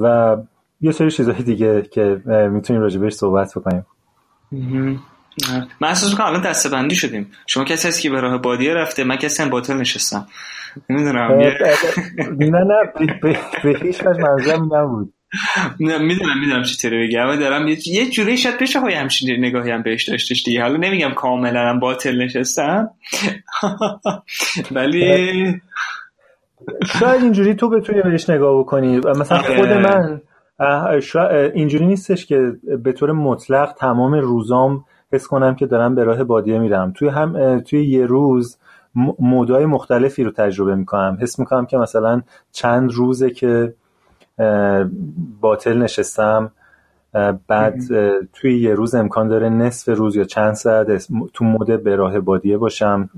و یه سری چیزهای دیگه که می‌تونیم راجبش صحبت بکنیم. من احساس می‌کنم الان دسته بندی شدیم. شما کسی هست که به راه بادیه رفته؟ من کسی هم باطل نشستم. نمی‌دونم نه نه به هیچ منظورم نبود. می‌دونم می‌دونم چی تره بگم اما دارم یه جوری شاید پیش های همچین نگاهی هم بهش داشتش دیگه. حالا نمیگم کاملا هم باطل نشستم. ولی شاید اینجوری تو بتونی بهش نگاه بکنی. مثلا آره. خود من اینجوری نیستش که به طور مطلق تمام روزام حس کنم که دارم به راه بادیه میرم. توی هم توی یه روز مودای مختلفی رو تجربه می‌کنم. حس می‌کنم که مثلا چند روزه که باطل نشستم بعد توی یه روز امکان داره نصف روز یا چند ساعت تو مود به راه بادیه باشم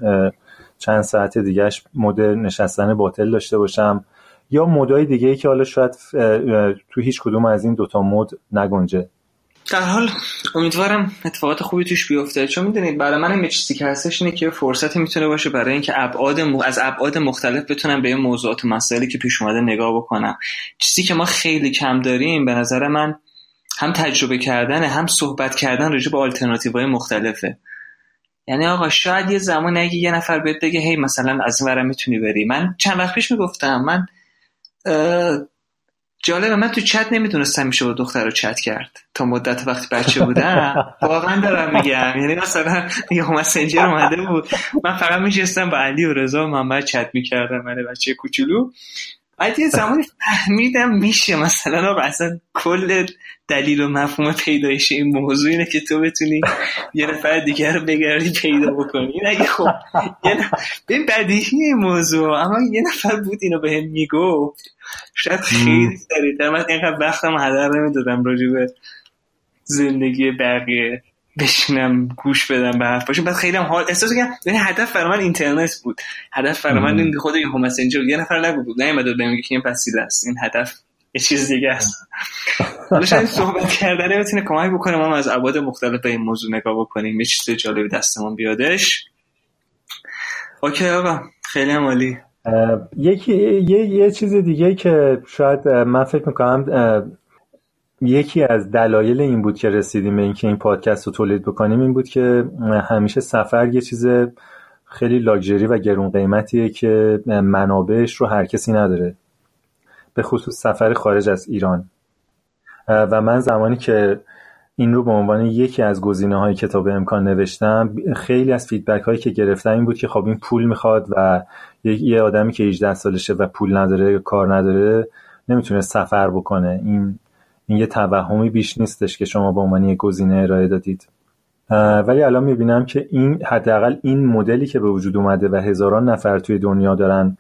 چند ساعت دیگهش مود نشستن باطل داشته باشم یا مودای دیگه ای که حالا شاید تو هیچ کدوم از این دوتا مود نگنجه. در حال امیدوارم اتفاقات خوبی توش بیفته. چون می‌دونید برای من یه چیزی که هستش اینه که فرصتی می‌تونه باشه برای اینکه ابعاد از ابعاد مختلف بتونم به این موضوعات و مسائلی که پیش اومده نگاه بکنم. چیزی که ما خیلی کم داریم به نظر من هم تجربه کردن هم صحبت کردن راجع به آلترناتیوهای مختلفه. یعنی آقا شاید یه زمان اگه یه نفر بهت بگه هی مثلا از این می‌تونی بری. من چند وقت پیش می‌گفتم من جالبه من تو چت نمی‌تونستم میشه با دختر رو چت کرد. تا مدت وقتی بچه بودم واقعا دارم میگم. یعنی مثلا یه مسنجر اومده بود. من فقط میشستم با علی و رضا و محمد چت می‌کردم من بچه کوچولو. بعد یه زمانی فهمیدم میشه مثلا اصلا کل دلیل و مفهوم پیدایش این موضوع اینه که تو بتونی یه نفر دیگر رو بگردی پیدا بکنی. این خب این بدیهی این موضوع. اما یه نفر بود اینو به هم می‌گفت. شاید خیلی سریعتر من اینقدر وقتم هدر نمی‌دادم راجع به زندگی بقیه بشینم گوش بدم به حرفاشون. بعد خیلی هم حال احساس کنم یعنی هدف برای من اینترنت بود. هدف برای من این خود این مسنجر یه نفر نبود نه به میگه که این پسیل است. این هدف یه چیز دیگه است. حالا شاید صحبت کردن بتونه کمک بکنه. ما از ابعاد مختلف به این موضوع نگاه بکنیم. یه چیز جالبی دستمون بیادش. اوکی آقا خیلی عالی. یکی یه, یه چیز دیگه که شاید من فکر می‌کنم یکی از دلایل این بود که رسیدیم به اینکه این پادکست رو تولید بکنیم این بود که همیشه سفر یه چیز خیلی لاکچری و گرون قیمتیه که منابعش رو هر کسی نداره به خصوص سفر خارج از ایران. و من زمانی که این رو به عنوان یکی از گزینه های کتاب امکان نوشتم خیلی از فیدبک هایی که گرفتم این بود که خب این پول می‌خواد و یه آدمی که 18 سالشه و پول نداره کار نداره نمی‌تونه سفر بکنه. این این یه توهمی بیش نیستش که شما به عنوان یه گزینه ارائه دادید. ولی الان می‌بینم که این حداقل این مدلی که به وجود اومده و هزاران نفر توی دنیا دارن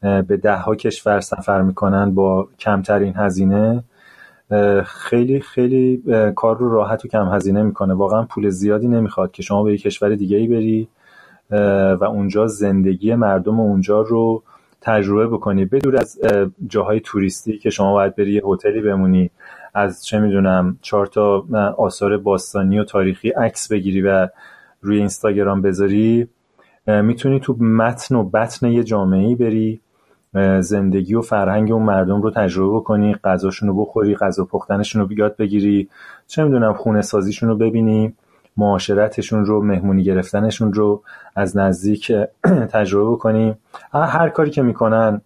به ده ها کشور سفر می‌کنن با کمترین هزینه خیلی خیلی کار رو راحت و کم هزینه می‌کنه. واقعا پول زیادی نمی‌خواد که شما به یک کشور دیگه ای بری و اونجا زندگی مردم اونجا رو تجربه بکنی. بدور از جاهای توریستی که شما باید بری یه هتلی بمونی از چه می‌دونم چهار تا آثار باستانی و تاریخی عکس بگیری و روی اینستاگرام بذاری می‌تونی تو متن و بطن یه جامعه بری. زندگی و فرهنگ اون مردم رو تجربه کنی غذاشون رو بخوری غذا پختنشون رو یاد بگیری چه می‌دونم خونه سازیشون رو ببینی معاشرتشون رو مهمونی گرفتنشون رو از نزدیک تجربه بکنی. هر کاری که می‌کنن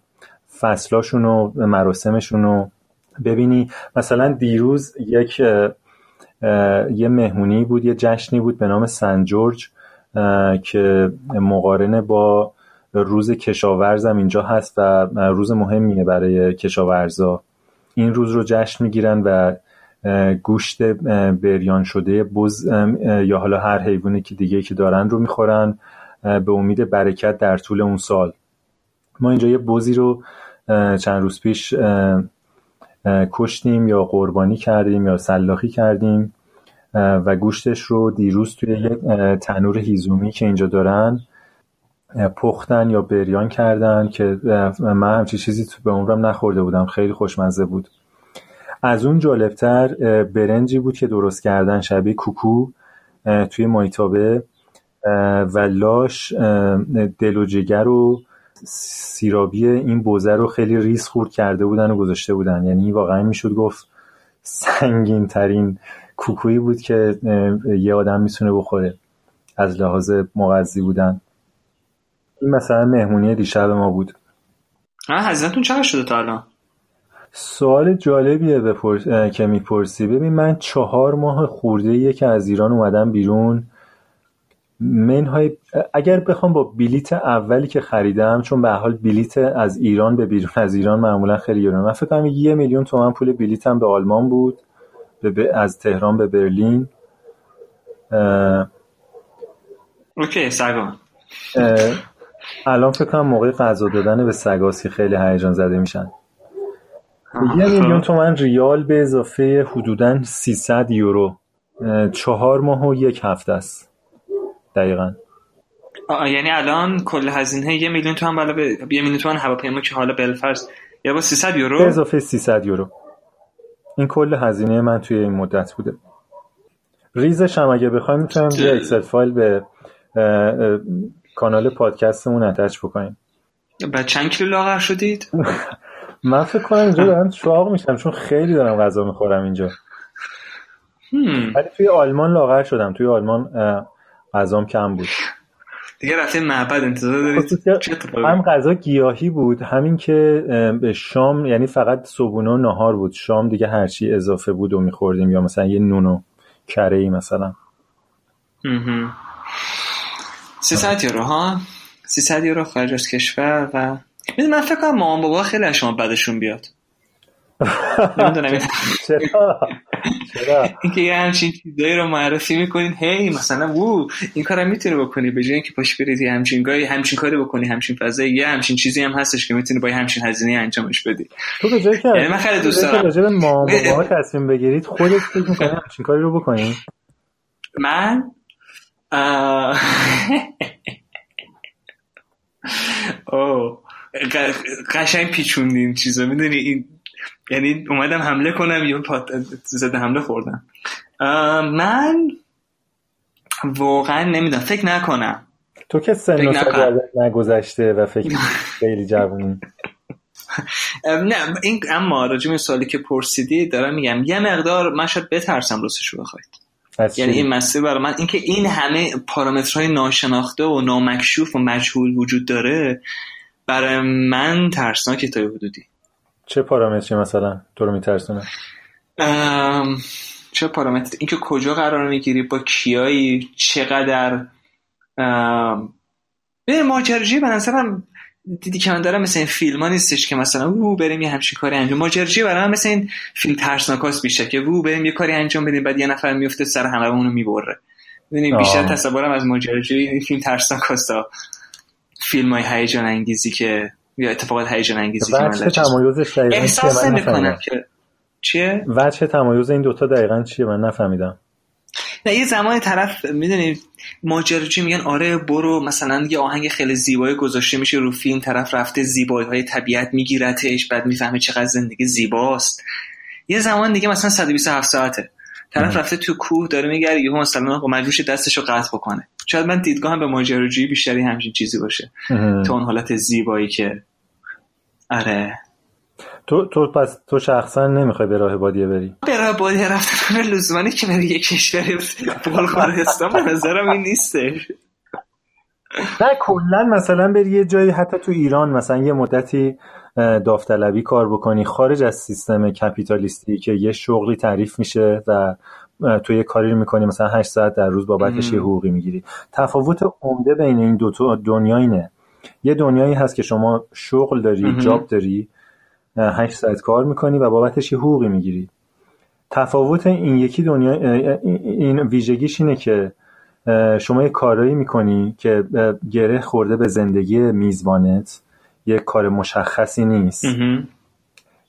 فصلاشون و مراسمشون رو ببینی. مثلا دیروز یک یه مهمونی بود یه جشنی بود به نام سن جورج که مقارنه با روز کشاورزم اینجا هست و روز مهمیه برای کشاورزا. این روز رو جشن می‌گیرن و گوشت بریان شده بز یا حالا هر حیوانی که دیگه که دارن رو می‌خورن به امید برکت در طول اون سال. ما اینجا یه بزی رو چند روز پیش کشتیم یا قربانی کردیم یا سلاخی کردیم و گوشتش رو دیروز توی یک تنور هیزومی که اینجا دارن پختن یا بریان کردن که من همچی چیزی تو به عمرم نخورده بودم. خیلی خوشمزه بود. از اون جالبتر برنجی بود که درست کردن شبیه کوکو توی مایتابه و لاش دل و جگر و سیرابی این بوزه رو خیلی ریز خورد کرده بودن و گذاشته بودن. یعنی واقعا می‌شد گفت سنگین ترین کوکویی بود که یه آدم می‌تونه بخوره. از لحاظ مغذی بودن. این مثلا مهمونی دیشب ما بود. هزینهتون چقدر شده تا الان؟ سوال جالبیه بپرس... که می‌پرسی. ببین من چهار ماه خورده که از ایران اومدم بیرون. منهای اگر بخوام با بلیت اولی که خریدم چون به حال بلیت از ایران به بیرون از ایران معمولا خیلی گرونه. من فکر کنم یه میلیون تومن پول بلیتم به آلمان بود به از تهران به برلین. اوکی سگان. الان فکر کنم موقع غذا دادن به سگاسی خیلی هیجان زده میشن. یه میلیون تومن ریال به اضافه حدودا 300 یورو. چهار ماه و یک هفته است. دقیقا. یعنی الان کل هزینه یه میلیون تومن بالا به یه میلیون تومن هواپیما که حالا بلفرض یا با 300 یورو؟ به اضافه 300 یورو. این کل هزینه من توی این مدت بوده. ریزش هم اگه بخوایم می‌تونم یه اکسل فایل به کانال پادکستمون اتچ بکنیم. بعد چند کیلو لاغر شدید؟ من فکر کنم اینجا دارم چاق میشم چون خیلی دارم غذا می‌خورم اینجا. ولی توی آلمان لاغر شدم. توی آلمان غذام کم بود. دیگه رفته معبد انتظار دارید؟ هم غذا گیاهی بود. همین که به شام یعنی فقط صبحونه و نهار بود. شام دیگه هرچی اضافه بود و میخوردیم یا مثلا یه نون و کره ای مثلا 300 یورو ها؟ 300 یورو خارج از کشور و من فکر کنم مامان بابا خیلی از شما بدشون بیاد. نمی‌دونم. چرا؟ چرا؟ اینکه یه همچین چیزایی رو معرفی می‌کنین. هی مثلا وو این کارم می‌تونی بکنی. به جای اینکه پاش برید همچین گاهی همچین کاری بکنی همچین فضایی یه همچین چیزی هم هستش که می‌تونی با همچین هزینه انجامش بدی. تو به جای که یعنی من خیلی دوست دارم. راجع به مامان بابا تصمیم بگیرید خودت فکر می‌کنی همچین کاری رو بکنی؟ من؟ او قشنگ پیچوندین چیزا می‌دونی این یعنی اومدم حمله کنم یه پات زده حمله خوردم. من واقعا نمی‌دونم. فکر نکنم. تو که سن و نگذشته و فکر خیلی جوونی نه این اما راجع به سوالی که پرسیدی دارم میگم. یه مقدار من شاید بترسم راستش رو بخواید. یعنی این مسئله برای من اینکه این همه پارامترهای ناشناخته و نامکشوف و مجهول وجود داره برای من ترسناکه تا حدودی. چه پارامتری مثلا؟ تو رو میترسونه؟ چه پارامتر اینکه کجا قرار می‌گیری؟ با کیایی؟ چقدر؟ به ماجراجویی به نظرم دیدی که من دارم مثل این فیلم ها نیستش که مثلا او بریم یه همچین کاری انجام ماجراجویی برای من مثل این فیلم ترسناکاست بیشتر که او بریم یه کاری انجام بدیم بعد یه نفر میفته سر همه اونو می‌بره ببینیم بیشتر تصورم از ماجراجویی این فیلم ترسناکاست. فیلم های هیجان انگیزی که یا اتفاقات هیجان انگیزی که من تمایزش احساس نمی‌کنم که چیه؟ وجه تمایز این دوتا دقیقا چیه؟ من نفهمیدم. نه یه زمان طرف می‌دونی ماجراجویی میگن؟ آره برو مثلا یه آهنگ خیلی زیبایی گذاشته میشه رو فیلم طرف رفته زیبایی های طبیعت میگیرتش بعد می‌فهمه چقدر زندگی زیباست. یه زمان دیگه مثلا 127 ساعته. طرف رفته تو کوه داره میگره یهو مثلا با مجبورش دستش رو قطع بکنه. شاید من دیدگاهم به ماجراجویی بیشتری همچین چیزی باشه. تو اون حالت زیبایی که آره. تو تو پس تو شخصا نمی‌خوای به راه بادیه بری؟ به راه بادیه رفتن لزومانی که بری یه کشور بلغارستان به نظرم این نیستش. نه کلا مثلا بری یه جایی حتی تو ایران مثلا یه مدتی داوطلبی کار بکنی خارج از سیستم کپیتالیستی که یه شغلی تعریف میشه و تو یه کاری می‌کنی مثلا 8 ساعت در روز بابتش یه حقوقی می‌گیری. تفاوت عمده بین این دو دنیا اینه یه دنیایی هست که شما شغل داری جاب داری 8 ساعت کار می‌کنی و بابتش یه حقوقی می‌گیری. تفاوت این یکی دنیا این ویژگیش اینه که شما یه کارایی می‌کنی که گره خورده به زندگی میزبانت. یه کار مشخصی نیست.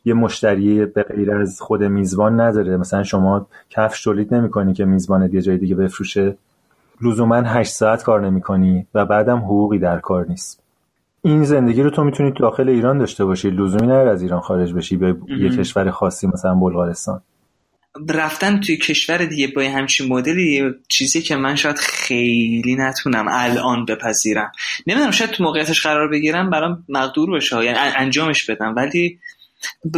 یه مشتری به غیر از خود میزبان نداره. مثلا شما کفش تولید نمی‌کنی که میزبانت یه جای دیگه بفروشه. لزوما 8 ساعت کار نمی‌کنی و بعدم حقوقی در کار نیست. این زندگی رو تو می‌تونی داخل ایران داشته باشی. لزومی نداره از ایران خارج بشی به یه کشور خاصی مثلا بلغارستان. رفتن توی کشور دیگه با همچین مدلی چیزی که من شاید خیلی نتونم الان بپذیرم. نمی‌دونم شاید تو موقعیتش قرار بگیرم برام مقدور بشه یعنی انجامش بدم. ولی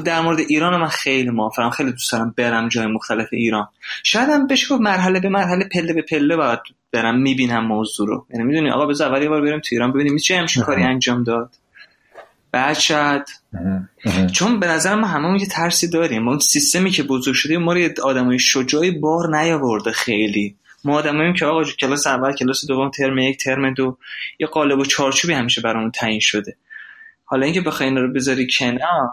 در مورد ایران من خیلی موافقم خیلی دوست دارم برم جای مختلف ایران. شاید هم بشه مرحله به مرحله پله به پله باید برم می‌بینم موضوع رو. یعنی می‌دونی آقا بذار اول یه بار بریم تو ایران ببینیم چه همچین کاری انجام داد. بعد شاید چون به نظر ما همه یه ترسی داریم. اون سیستمی که بزرگ شده ما رو یه آدمای شجاعی بار نیاورده خیلی. ما آدماییم که آقا کلاس اول کلاس دوم ترم یک ترم دو یه قالب و چارچوبی همیشه برامون تعیین شده. حالا اینکه بخوای اینا رو بذاری کنار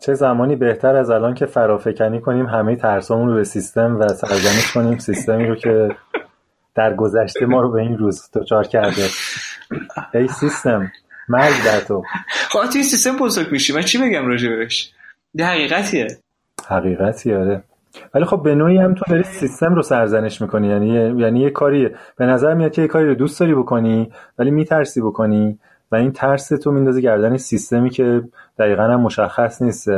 چه زمانی بهتر از الان که فرافکنی کنیم همه ترسامون رو به سیستم و سرزنش کنیم. سیستمی رو که در گذشته ما رو به این روز دچار کرده. ای سیستم مرگ در تو. خب توی سیستم بزرگ میشی. من چی بگم راجع بهش؟ ده حقیقتیه. حقیقتی آره. ولی خب به نوعی هم تو داری سیستم رو سرزنش می‌کنی. یعنی یعنی یه کاری به نظر میاد که یه کاری رو دوست داری بکنی ولی میترسی بکنی. و این ترس تو میندازی گردن سیستمی که دقیقا هم مشخص نیست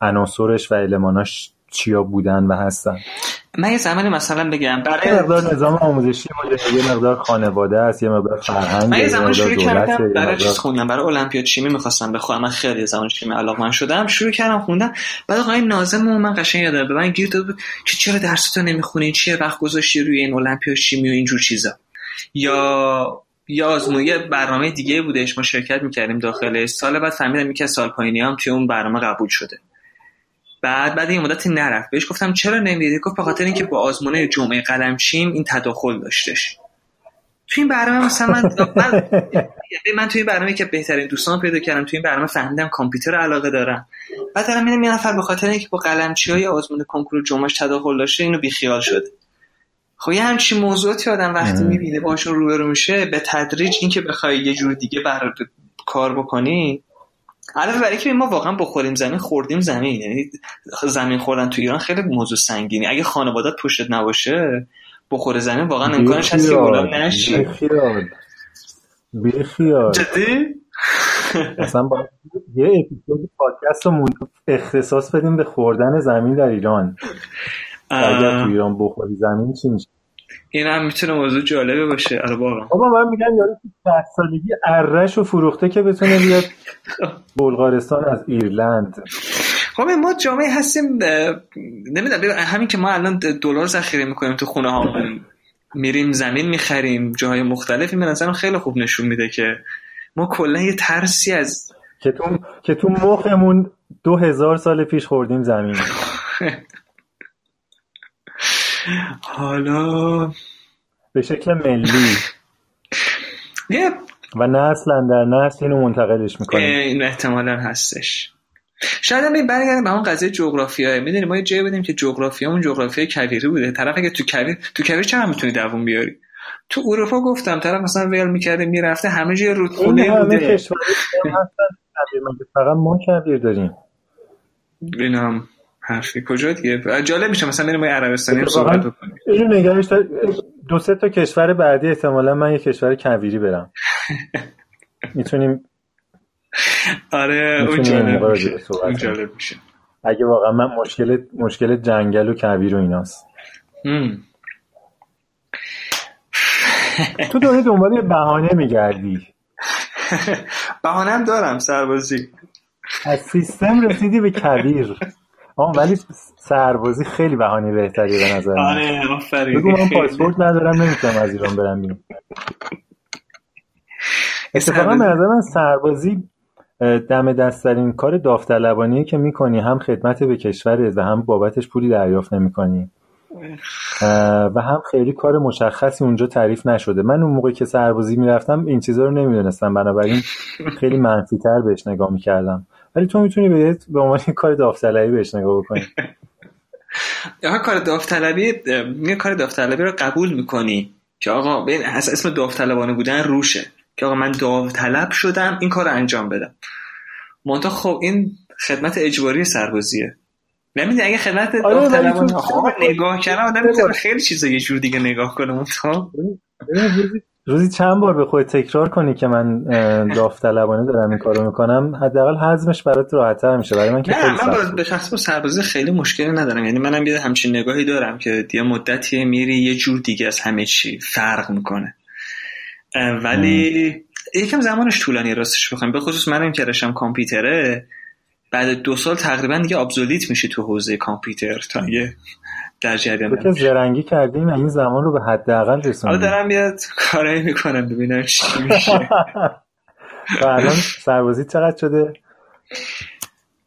عناصرش و الماناش چیا بودن و هستن. من یه زمانی مثلا بگم برای یه مقدار نظام آموزشی یه مقدار خانواده است یه مقدار فرهنگ من یه زمان شروع کردم برای چیز خوندم برای المپیاد شیمی می‌خواستم بخونم. من خیلی زمان شیمی علاقمند شدم. شروع کردم خوندم. بعد آقای ناظم من قشنگ یادم به من گیر داد که چرا درستو نمی‌خونی چیه وقت گذاشتی روی این المپیاد شیمی و اینجور چیزا؟ یا آزمایه برنامه دیگه بودش ما شرکت می‌کردیم داخل سال بعد فهمیدم که سال پایینی هم توی اون برنامه قبول شده. بعد بعد این مدتی نرفت. بهش گفتم چرا نمیدی گفت به خاطر اینکه با آزمونه جمعه قلمچیم این تداخل داشتش. تو این برنامه مثلا من من, من توی این برنامه که بهترین دوستان پیدا کردم توی این برنامه فهمیدم کامپیوتر علاقه دارم. بعد دارم می‌بینم یه نفر به خاطر اینکه با قلمچی های آزمون کنکور جمعهش تداخل داشته اینو بیخیال شده. خب یه همچین موضوعاتی آدم وقتی می‌بینه باشون روبرو میشه به تدریج اینکه بخوای یه جور دیگه بر کار بکنی علاوه بر که ما واقعا بخوریم زمین خوردیم زمین. یعنی زمین خوردن تو ایران خیلی موضوع سنگینی. اگه خانوادت پشتت نباشه بخور زمین واقعا امکانش هست که بلند نشی. بیخیال جدی؟ اصلا با یه اپیزود پادکست رو اختصاص بدیم به خوردن زمین در ایران. اگر تو ایران بخوری زمین چی میشه؟ این هم می‌تونه موضوع جالبه باشه. آره واقعا. بابا من میگم یارو تو 10 سالگی ارش و فروخته که بتونه بیاد بلغارستان از ایرلند. خب ما جامعه هستیم نمی‌دونم همین که ما الان دلار ذخیره می‌کنیم تو خونه ها میریم زمین می‌خریم جاهای مختلفی به نظرم خیلی خوب نشون میده که ما کلا یه ترسی از که تو که تو مخمون دو هزار سال پیش خوردیم زمین. حالا به شکل ملی. و نسل در نسل اینو منتقلش می‌کنه این احتمالا هستش. شاید هم برگردیم به اون قضیه جغرافیایی. می‌دونی ما یه جایی بودیم که جغرافیامون جغرافیای کویری بوده. طرف اگه تو کویر تو کویر چرا می‌تونی دووم بیاری؟ تو اروپا گفتم طرف مثلا ویل می‌کرده می‌رفته همه جای رودخونه بوده. فقط ما کویر داریم. اینم. حرفی کجا دیگه؟ جالب میشه مثلا بریم عربستانی رو صحبت بکنیم. اینو نگرش دو سه تا کشور بعدی احتمالا من یه کشور کویری برم. می‌تونیم آره اون جالب میشه. اون جالب میشه. اگه واقعا من مشکل مشکل جنگل و کویر و ایناست. تو داری دنبال یه بهانه میگردی. بهانه هم دارم سربازی. از سیستم رسیدی به کویر. آه ولی سربازی خیلی بهانه بهتری به نظر آره آفرین. بگو من پاسپورت ندارم نمی‌تونم از ایران برم بیرون. اتفاقا به نظر من سربازی دم دستترین کار داوطلبانیه که می‌کنی. هم خدمت به کشورت و هم بابتش پولی دریافت نمی‌کنی. و هم خیلی کار مشخصی اونجا تعریف نشده. من اون موقع که سربازی می‌رفتم این چیزا رو نمی‌دونستم. بنابراین خیلی منفی تر بهش نگاه می‌کردم. ولی تو می‌تونی به به عنوان کار داوطلبی بهش نگاه بکنی. یا کار داوطلبی یه کار داوطلبی رو قبول می‌کنی که آقا ببین اسم داوطلبانه بودن روشه. که آقا من داوطلب شدم این کار رو انجام بدم. منتها خب این خدمت اجباری سربازیه. نمی‌دونی اگه خدمت آره، داوطلبانه نگاه کردن آدم خیلی چیزا یه جور دیگه نگاه کنه منتها. روزی- چند بار به خود تکرار کنی که من داوطلبانه دارم این کارو می‌کنم حداقل هضمش برات راحت‌تر میشه. برای من که نه خیلی من. به شخص با سربازی خیلی مشکلی ندارم. یعنی منم یه همچین نگاهی دارم که یه مدتی میری یه جور دیگه از همه چی فرق می‌کنه. ولی یکم زمانش طولانی راستش بخوام. به خصوص منم که رشم کامپیوتره بعد دو سال تقریبا دیگه ابزولیت میشه تو حوزه کامپیوتر تا یه در جریان. زرنگی کردیم این زمان رو به حداقل حالا رسوندیم دارم بیاد کارایی می‌کنم ببینم چی میشه. الان سربازی چقدر شده؟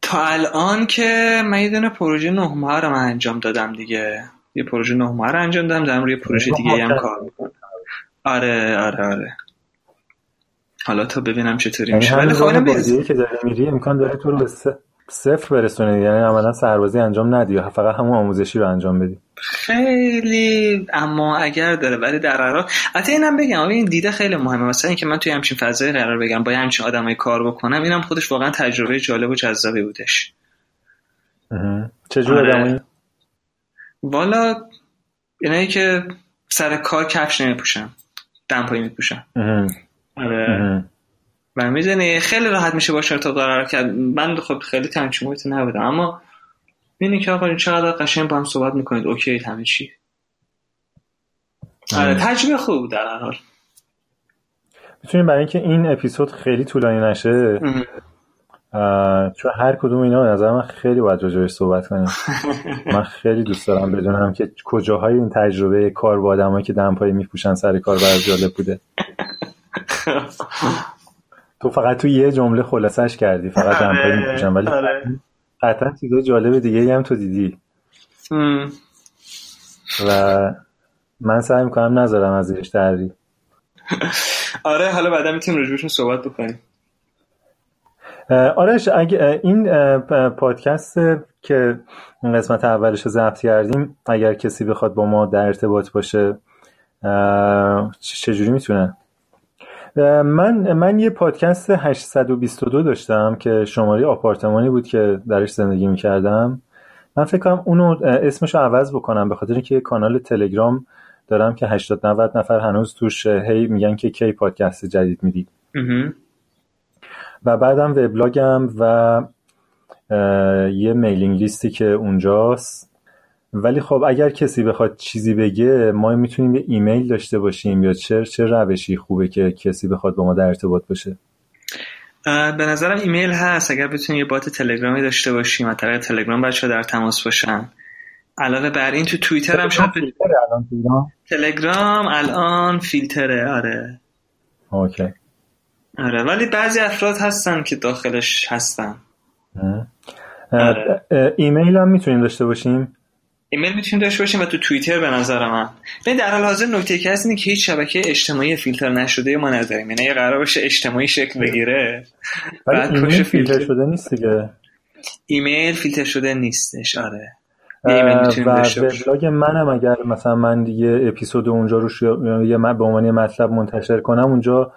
تا الان که من یه دونه پروژه نه ماه رو من انجام دادم دیگه. یه پروژه نه ماه رو انجام دادم دارم روی پروژه دیگه هم. کار می‌کنم. آره آره آره. حالا تا ببینم چطوری یعنی میشه. ولی خب که داری میری امکان داره تو رو صفر برسونه یعنی عملا سربازی انجام ندی فقط همون آموزشی رو انجام بدی خیلی اما اگر داره ولی در قرار حتی اینم بگم این دیده خیلی مهمه مثلا اینکه من توی همچین فضای قرار بگم با همچین آدمای کار بکنم اینم خودش واقعا تجربه جالب و جذابی بودش. چجور آره. آدمایی والا اینایی که سر کار کفش نمیپوشن دمپایی میپوشن. آره. و می‌دونی خیلی راحت میشه با شرط قرار کرد. من خب خیلی تنچمویت نبودم. اما ببینی که آقا این چقدر قشنگ با هم صحبت می‌کنید. اوکی همه چی؟ آره تجربه خوب بود در حال. می‌تونیم برای اینکه این اپیزود خیلی طولانی نشه چون هر کدوم اینا به نظر من خیلی باید راجبش صحبت کنیم. من خیلی دوست دارم بدونم که کجاهای این تجربه کار با آدمایی که دمپایی میپوشن سر کار برات جالب بوده. تو فقط تو یه جمله خلاصش کردی فقط دمپایی میپوشن ولی آره. قطعا چیزای جالب دیگه هم تو دیدی. ام. و من سعی می‌کنم نذارم از زیرش دری. آره حالا بعدا می‌تونیم راجبشون صحبت بکنیم. آرش اگه این پادکست که قسمت اولش رو ضبط کردیم اگر کسی بخواد با ما در ارتباط باشه چجوری می‌تونه؟ من من یه پادکست 822 داشتم که شماره آپارتمانی بود که درش زندگی می‌کردم. من فکر کنم اونو اسمشو عوض بکنم به خاطر اینکه کانال تلگرام دارم که 80 90 نفر هنوز توش هی میگن که کی پادکست جدید میدی. و بعدم وبلاگم و یه میلینگ لیستی که اونجاست. ولی خب اگر کسی بخواد چیزی بگه ما می‌تونیم یه ایمیل داشته باشیم یا چه چه روشی خوبه که کسی بخواد با ما در ارتباط باشه. به نظرم ایمیل هست. اگر بتونیم یه bot تلگرامی داشته باشیم از طریق تلگرام بچه در تماس باشن. علاوه بر این تو توییتر هم شاید فیلتره الان؟ تلگرام الان فیلتره آره. OK. آره ولی بعضی افراد هستن که داخلش هستن. آره. ایمیل هم می‌تونیم داشته باشیم؟ ایمیل می‌تونیم داشته باشیم و تو توییتر به نظر من. ببین در حال حاضر نکته که هست اینه که هیچ شبکه اجتماعی فیلتر نشده ما نداریم. یعنی اگه قرار باشه اجتماعی شکل بگیره بعد ایمیل فیلتر فیلتر شده نیست دیگه. ایمیل فیلتر شده نیستش آره. و وبلاگ منم اگر مثلا من یه اپیزود اونجا رو شو... یه م- به عنوان مطلب منتشر کنم اونجا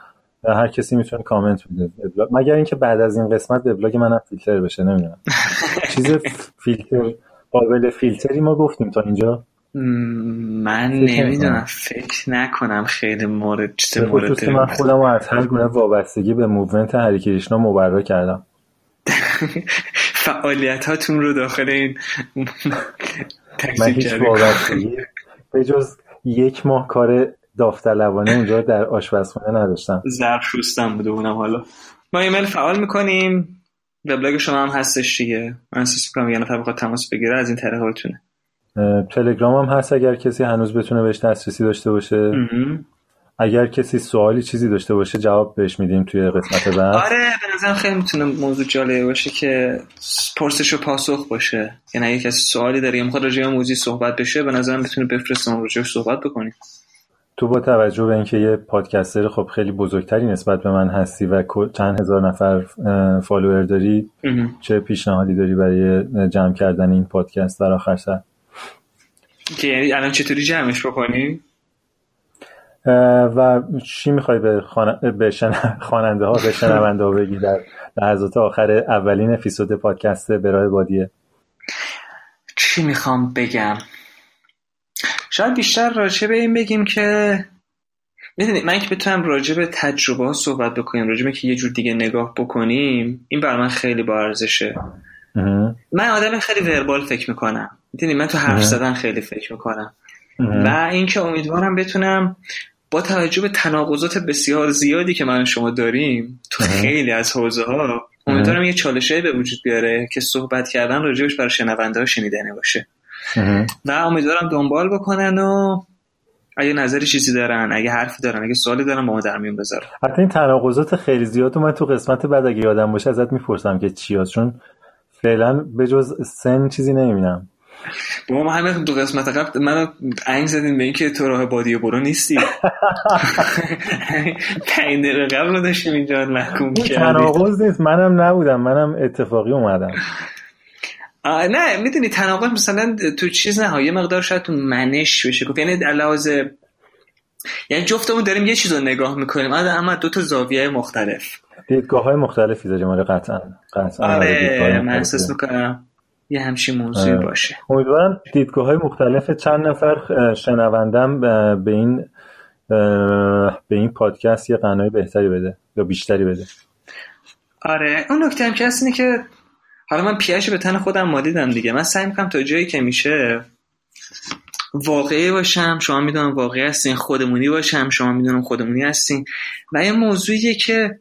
هر کسی می‌تونه کامنت بده. مگر اینکه بعد از این قسمت وبلاگ منم فیلتر بشه نمی‌دونم. چیز فیلتر قابل فیلتری ما گفتیم تا اینجا. من نمی‌دونم. فکر نکنم خیلی مورد به مورد من خودم رو از هر گونه وابستگی به movement هری کریشنا مبرا کردم. فعالیت هاتون رو داخل این من هیچ وابستگی به جز یک ماه کار داوطلبانه اونجا در آشپزخونه نداشتم. ظرف شستم بوده اونم حالا. ما ایمیل فعال می‌کنیم. وبلاگ شما هم هستش دیگه. من احساس می‌کنم یه نفر بخواد تماس بگیره از این طریق بتونه. تلگرام هم هست اگر کسی هنوز بتونه بهش دسترسی داشته باشه. اگر کسی سوالی چیزی داشته باشه جواب بهش میدیم توی قسمت بعد. آره به نظرم خیلی می‌تونه موضوع جالبی باشه که پرسش و پاسخ باشه. یعنی اگه کسی سوالی داره یا می‌خواد راجع موضوعی صحبت بشه به نظرم بتونه بفرسته ما راجعش صحبت بکنیم. تو با توجه به اینکه یه پادکستر خب خیلی بزرگتری نسبت به من هستی و چند هزار نفر فالوور داری. چه پیشنهادی داری برای جمع کردن این پادکست در آخر سر؟ که یعنی الان چطوری جمعش بکنیم و چی می‌خوای به, به خواننده ها به شنونده ها بگی در لحظات آخر اولین اپیزود پادکست برای بادیه؟ چی می‌خوام بگم؟ شاید بیشتر راجع به این بگیم که می‌دونی من که بتونم راجع به تجربه ها صحبت بکنیم راجع به که یه جور دیگه نگاه بکنیم این بر من خیلی با ارزشه. من آدم خیلی وربال فکر می‌کنم. می‌دونی من تو حرف زدن خیلی فکر می‌کنم. و اینکه امیدوارم بتونم با توجه به تناقضات بسیار زیادی که من شما داریم تو خیلی از حوزه ها امیدوارم یه چالشه به وجود بیاره که صحبت کردن راجبش برای شنونده ها شنیدنی باشه. و امیدوارم دنبال بکنن و اگه نظری چیزی دارن اگه حرفی دارن اگه سوالی دارن با ما در میون بذارن. حتی این تناقضات خیلی زیاد من تو قسمت بعد اگه یادم باشه ازت می‌پرسم که چی چون فعلا به جز سن چیزی نمی‌بینم. با ما همه دو قسمت قبل منو انگ زدیم به اینکه تو راه بادی برو نیستی. پنج قبل رو داشتیم اینجا محکوم کردیم تناقض نیست. منم نبودم. منم اتفاقی اومدم. نه می‌دونی تناقض مثلا تو چیز نه یه مقدار شاید تو منش بشه. گفت یعنی لحاظ یعنی جفتمون داریم یه چیز رو نگاه می‌کنیم. اما دو تا زاویه مختلف. دیدگاه های مختلفی داریم. آره قطعا. قطعا آره من احساس می‌کنم یه همچین موضوعی آره. باشه. امیدوارم دیدگاه های مختلف چند نفر شنوندم به این به این پادکست یه قنای بهتری بده یا بیشتری بده. آره اون نکته هم که اینه که حالا من پیش به تن خودم مالیدم دیگه. من سعی می‌کنم تا جایی که میشه واقعی باشم. شما می‌دونم واقعی هستین خودمونی باشم شما می‌دونم خودمونی هستین. و یه موضوعیه که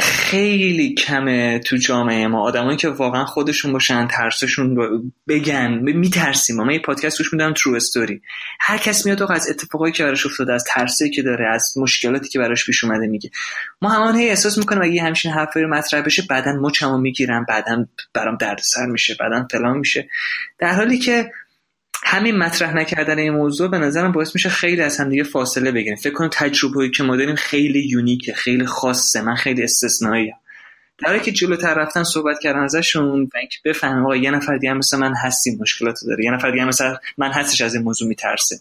خیلی کمه تو جامعه ما. آدمایی که واقعا خودشون باشن ترسشون رو بگن میترسیم ما. یه پادکست گوش میدم ترو استوری هر کس میاد از اتفاقایی که براش افتاده از ترسی که داره از مشکلاتی که براش پیش اومده میگه. ما همان هی احساس می‌کنیم اگه همچین حرفی رو مطرح بشه بعدا مچمو می‌گیرم بعدا برام دردسر میشه بعدا فلان میشه. در حالی که همین مطرح نکردن این موضوع به نظرم باعث میشه خیلی از هم دیگه فاصله بگیریم فکر کنم تجربه که ما داریم خیلی یونیکه خیلی خاصه. من خیلی استثنائیه در که جلوتر رفتن صحبت کردن ازشون و اینکه بفهمم آقا یه نفر دیگه مثل من هستی مشکلات داره. یه نفر دیگه مثل من هستش از این موضوع میترسه.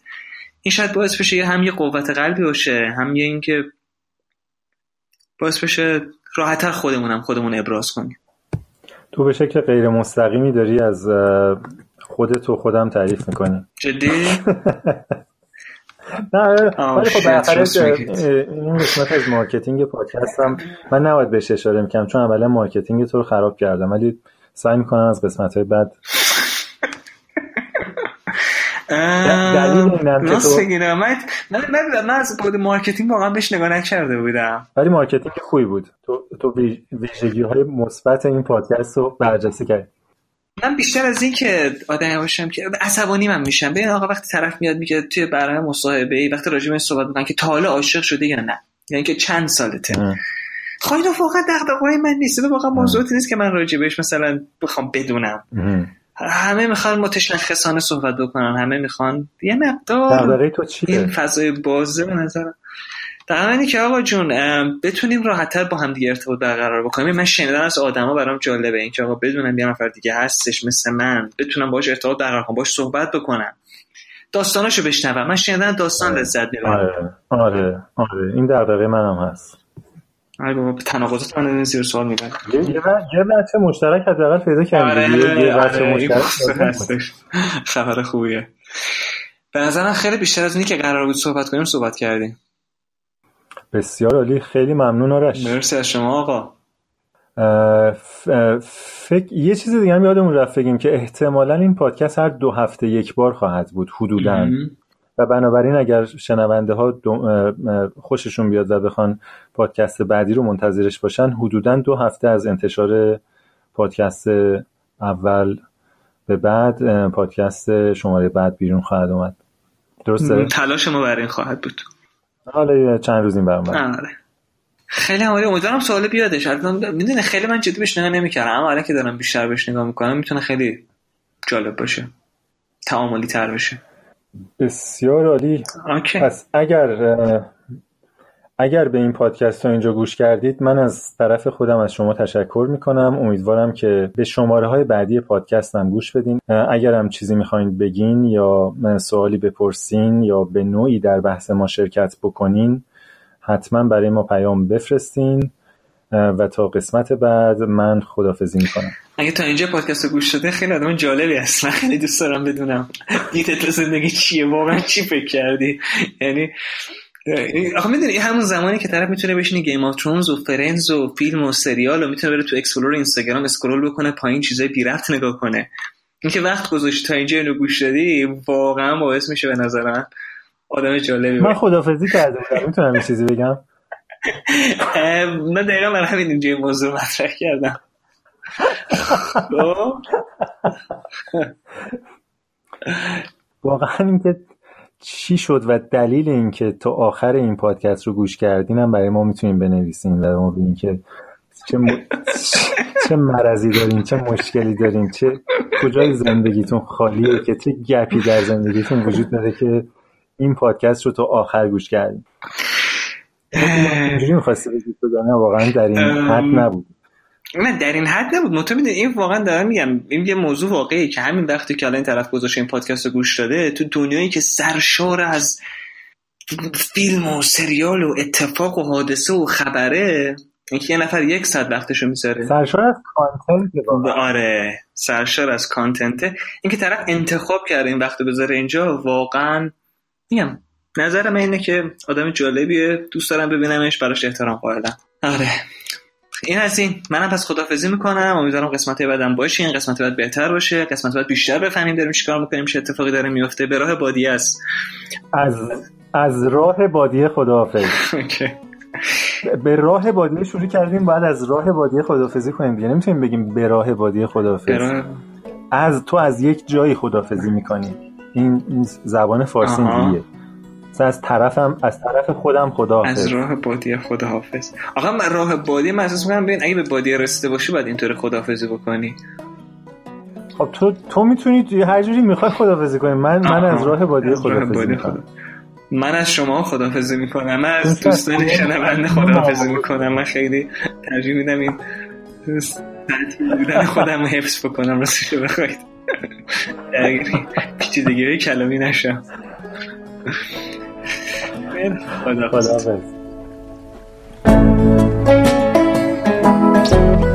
این شاید باعث بشه هم یه قوت قلبی باشه هم یه اینکه باعث بشه راحتتر خودمونم خودمون ابراز کنیم. تو به شکل غیر مستقیمی داری از خودت و خودم تعریف می‌کنیم جدی؟ نه ولی خب این قسمت از مارکتینگ پادکست هم من نباید بهش اشاره می‌کنم چون اولا مارکتینگ تو رو خراب کردم ولی سعی می‌کنم از قسمت های بعد دلیل اینم که تو من من از بعد مارکتینگ واقعا بهش نگاه نکرده بودم. ولی مارکتینگ خوبی بود. تو تو ویژگی های مثبت این پادکست رو برجسته کردی. من بیشتر از این که آدم باشم که عصبانی من میشم. ببین آقا وقتی طرف میاد میگه توی برنامه مصاحبه ای وقتی راجع به صحبت می‌کنن که تا حالا عاشق شده یا نه یعنی که چند سالته. خواهی خب واقعا دغدغه‌های من نیست. واقعا موضوعی نیست که من راجع بهش مثلا بخوام بدونم. همه می‌خوان متشخصانه صحبت بکنن. همه می‌خوان یه مقدار تو این فضای بازه به نظرم. در که آقا جون بتونیم راحتتر با هم دیگه ارتباط برقرار بکنیم. من شنیدن از آدما برام جالبه اینکه آقا بدونم یه نفر دیگه هستش مثل من بتونم باش ارتباط برقرار کنم باش صحبت بکنم داستاناشو بشنوم. من شنیدن داستان آره. لذت می‌برم. آره. آره. آره. این دغدغه منم هست. آره بابا تناقضات من زیر سوال می‌برم. یه بچه مشترک حداقل پیدا کردیم آره. یه بچه مشترک خبر خوبیه. به نظرم خیلی بیشتر از اینی که قرار بود صحبت کنیم صحبت کردیم. بسیار عالی خیلی ممنون آرش. مرسی از شما آقا. فکر یه چیز دیگه هم یادمون رفت بگیم که احتمالا این پادکست هر دو هفته یک بار خواهد بود حدودا. و بنابراین اگر شنونده ها خوششون بیاد و بخوان پادکست بعدی رو منتظرش باشن حدودا دو هفته از انتشار پادکست اول به بعد پادکست شماره بعد بیرون خواهد اومد. درسته؟ تلاش ما برای این خواهد بود. حالا چند روز این برام آره. خیلی عالی. امیدوارم سوال بیادش. می‌دونه خیلی من جدی بهش نگاه نمی‌کردم. اما الان که دارم بیشتر بهش نگاه می‌کنم می‌تونه خیلی جالب باشه. تعاملی تر بشه. بسیار عالی. پس اگر اگر به این پادکست رو اینجا گوش کردید من از طرف خودم از شما تشکر می‌کنم. امیدوارم که به شماره های بعدی پادکستم گوش بدین. اگر هم چیزی می‌خواین بگین یا سوالی بپرسین یا به نوعی در بحث ما شرکت بکنین حتما برای ما پیام بفرستین. و تا قسمت بعد من خدافزی می‌کنم. اگه تا اینجا پادکست رو گوش داده خیلی آدم جالبی هست. من خیلی دوست دارم بدونم دیدت تو زندگی چیه. واقعا چی فکر کردی؟ یعنی آخه می‌دونی همون زمانی که طرف می‌تونه بشینی Game of Thrones و Friends و فیلم و سریال و می‌تونه بره تو explore اینستاگرام scroll بکنه پایین چیزای بی ربط نگاه کنه. اینکه وقت گذاشتی تا اینجا اینو گوش دادی واقعا باعث میشه به نظر من آدم جالبی من خدافظی کرده بودم می‌تونم این چیزی بگم؟ من دقیقا من همین اینجا موضوع مطرح کردم. خب؟ واقعا اینکه چی شد و دلیل اینکه تا آخر این پادکست رو گوش کردین هم برای ما می‌تونیم بنویسین و ما ببینیم که چه, م... چه مرضی دارین چه مشکلی دارین چه کجای زندگیتون خالیه که چه گپی در زندگیتون وجود داره که این پادکست رو تا آخر گوش کردین. اینجوری می‌خواستی بگید واقعا در این حد نبود. نه در این حد نبود. مطمئن این واقعا دارم میگم این یه موضوع واقعی که همین وقتی که الان طرف گذاشته این پادکست رو گوش داده تو دنیایی که سرشار از فیلم و سریال و اتفاق و حادثه و خبره اینکه یه نفر یک ساعت وقتشو می‌ذاره. سرشار از کانتنت آره سرشار از کانتنته. اینکه طرف انتخاب کرده این وقت بذاره اینجا واقعا میگم نظر من اینه که آدم جالبیه دوست دارم ببینمش براش احترام قائلم. آره. این از این منم پس خدافزی می‌کنم. امیدوارم قسمت بعدم این قسمت بعد بهتر باشه. قسمت بعد بیشتر بفهمیم داریم چیکار می‌کنیم چه اتفاقی داره میفته به راه بادیه است. از از راه بادیه خداحافظ. به راه بادیه شروع کردیم بعد از راه بادیه خدافزی کنیم دیگه. نمی‌تونیم بگیم به راه بادیه خدافزی از تو از یک جایی خدافزی می‌کنی. این زبان فارسی دیگه از طرفم از طرف خودم خدا حافظ از راه بادی خدا حافظ آقا من راه بادی من احساس می‌کنم ببین اگه به بادی رسیده باشی باید اینطور خداحافظی بکنی. خب تو تو می‌تونی هر جوری می‌خوای خداحافظی کنی. من من از راه بادی خداحافظی می‌کنم. من از شما خداحافظی می‌کنم. من از دوستان شنونده خداحافظی می‌کنم. من خیلی ترجیح میدم این بودن خودم حفظ بکنم. راستش بخواید. پیچیدگی کلامی نشم. Buenas noches. Buenas noches.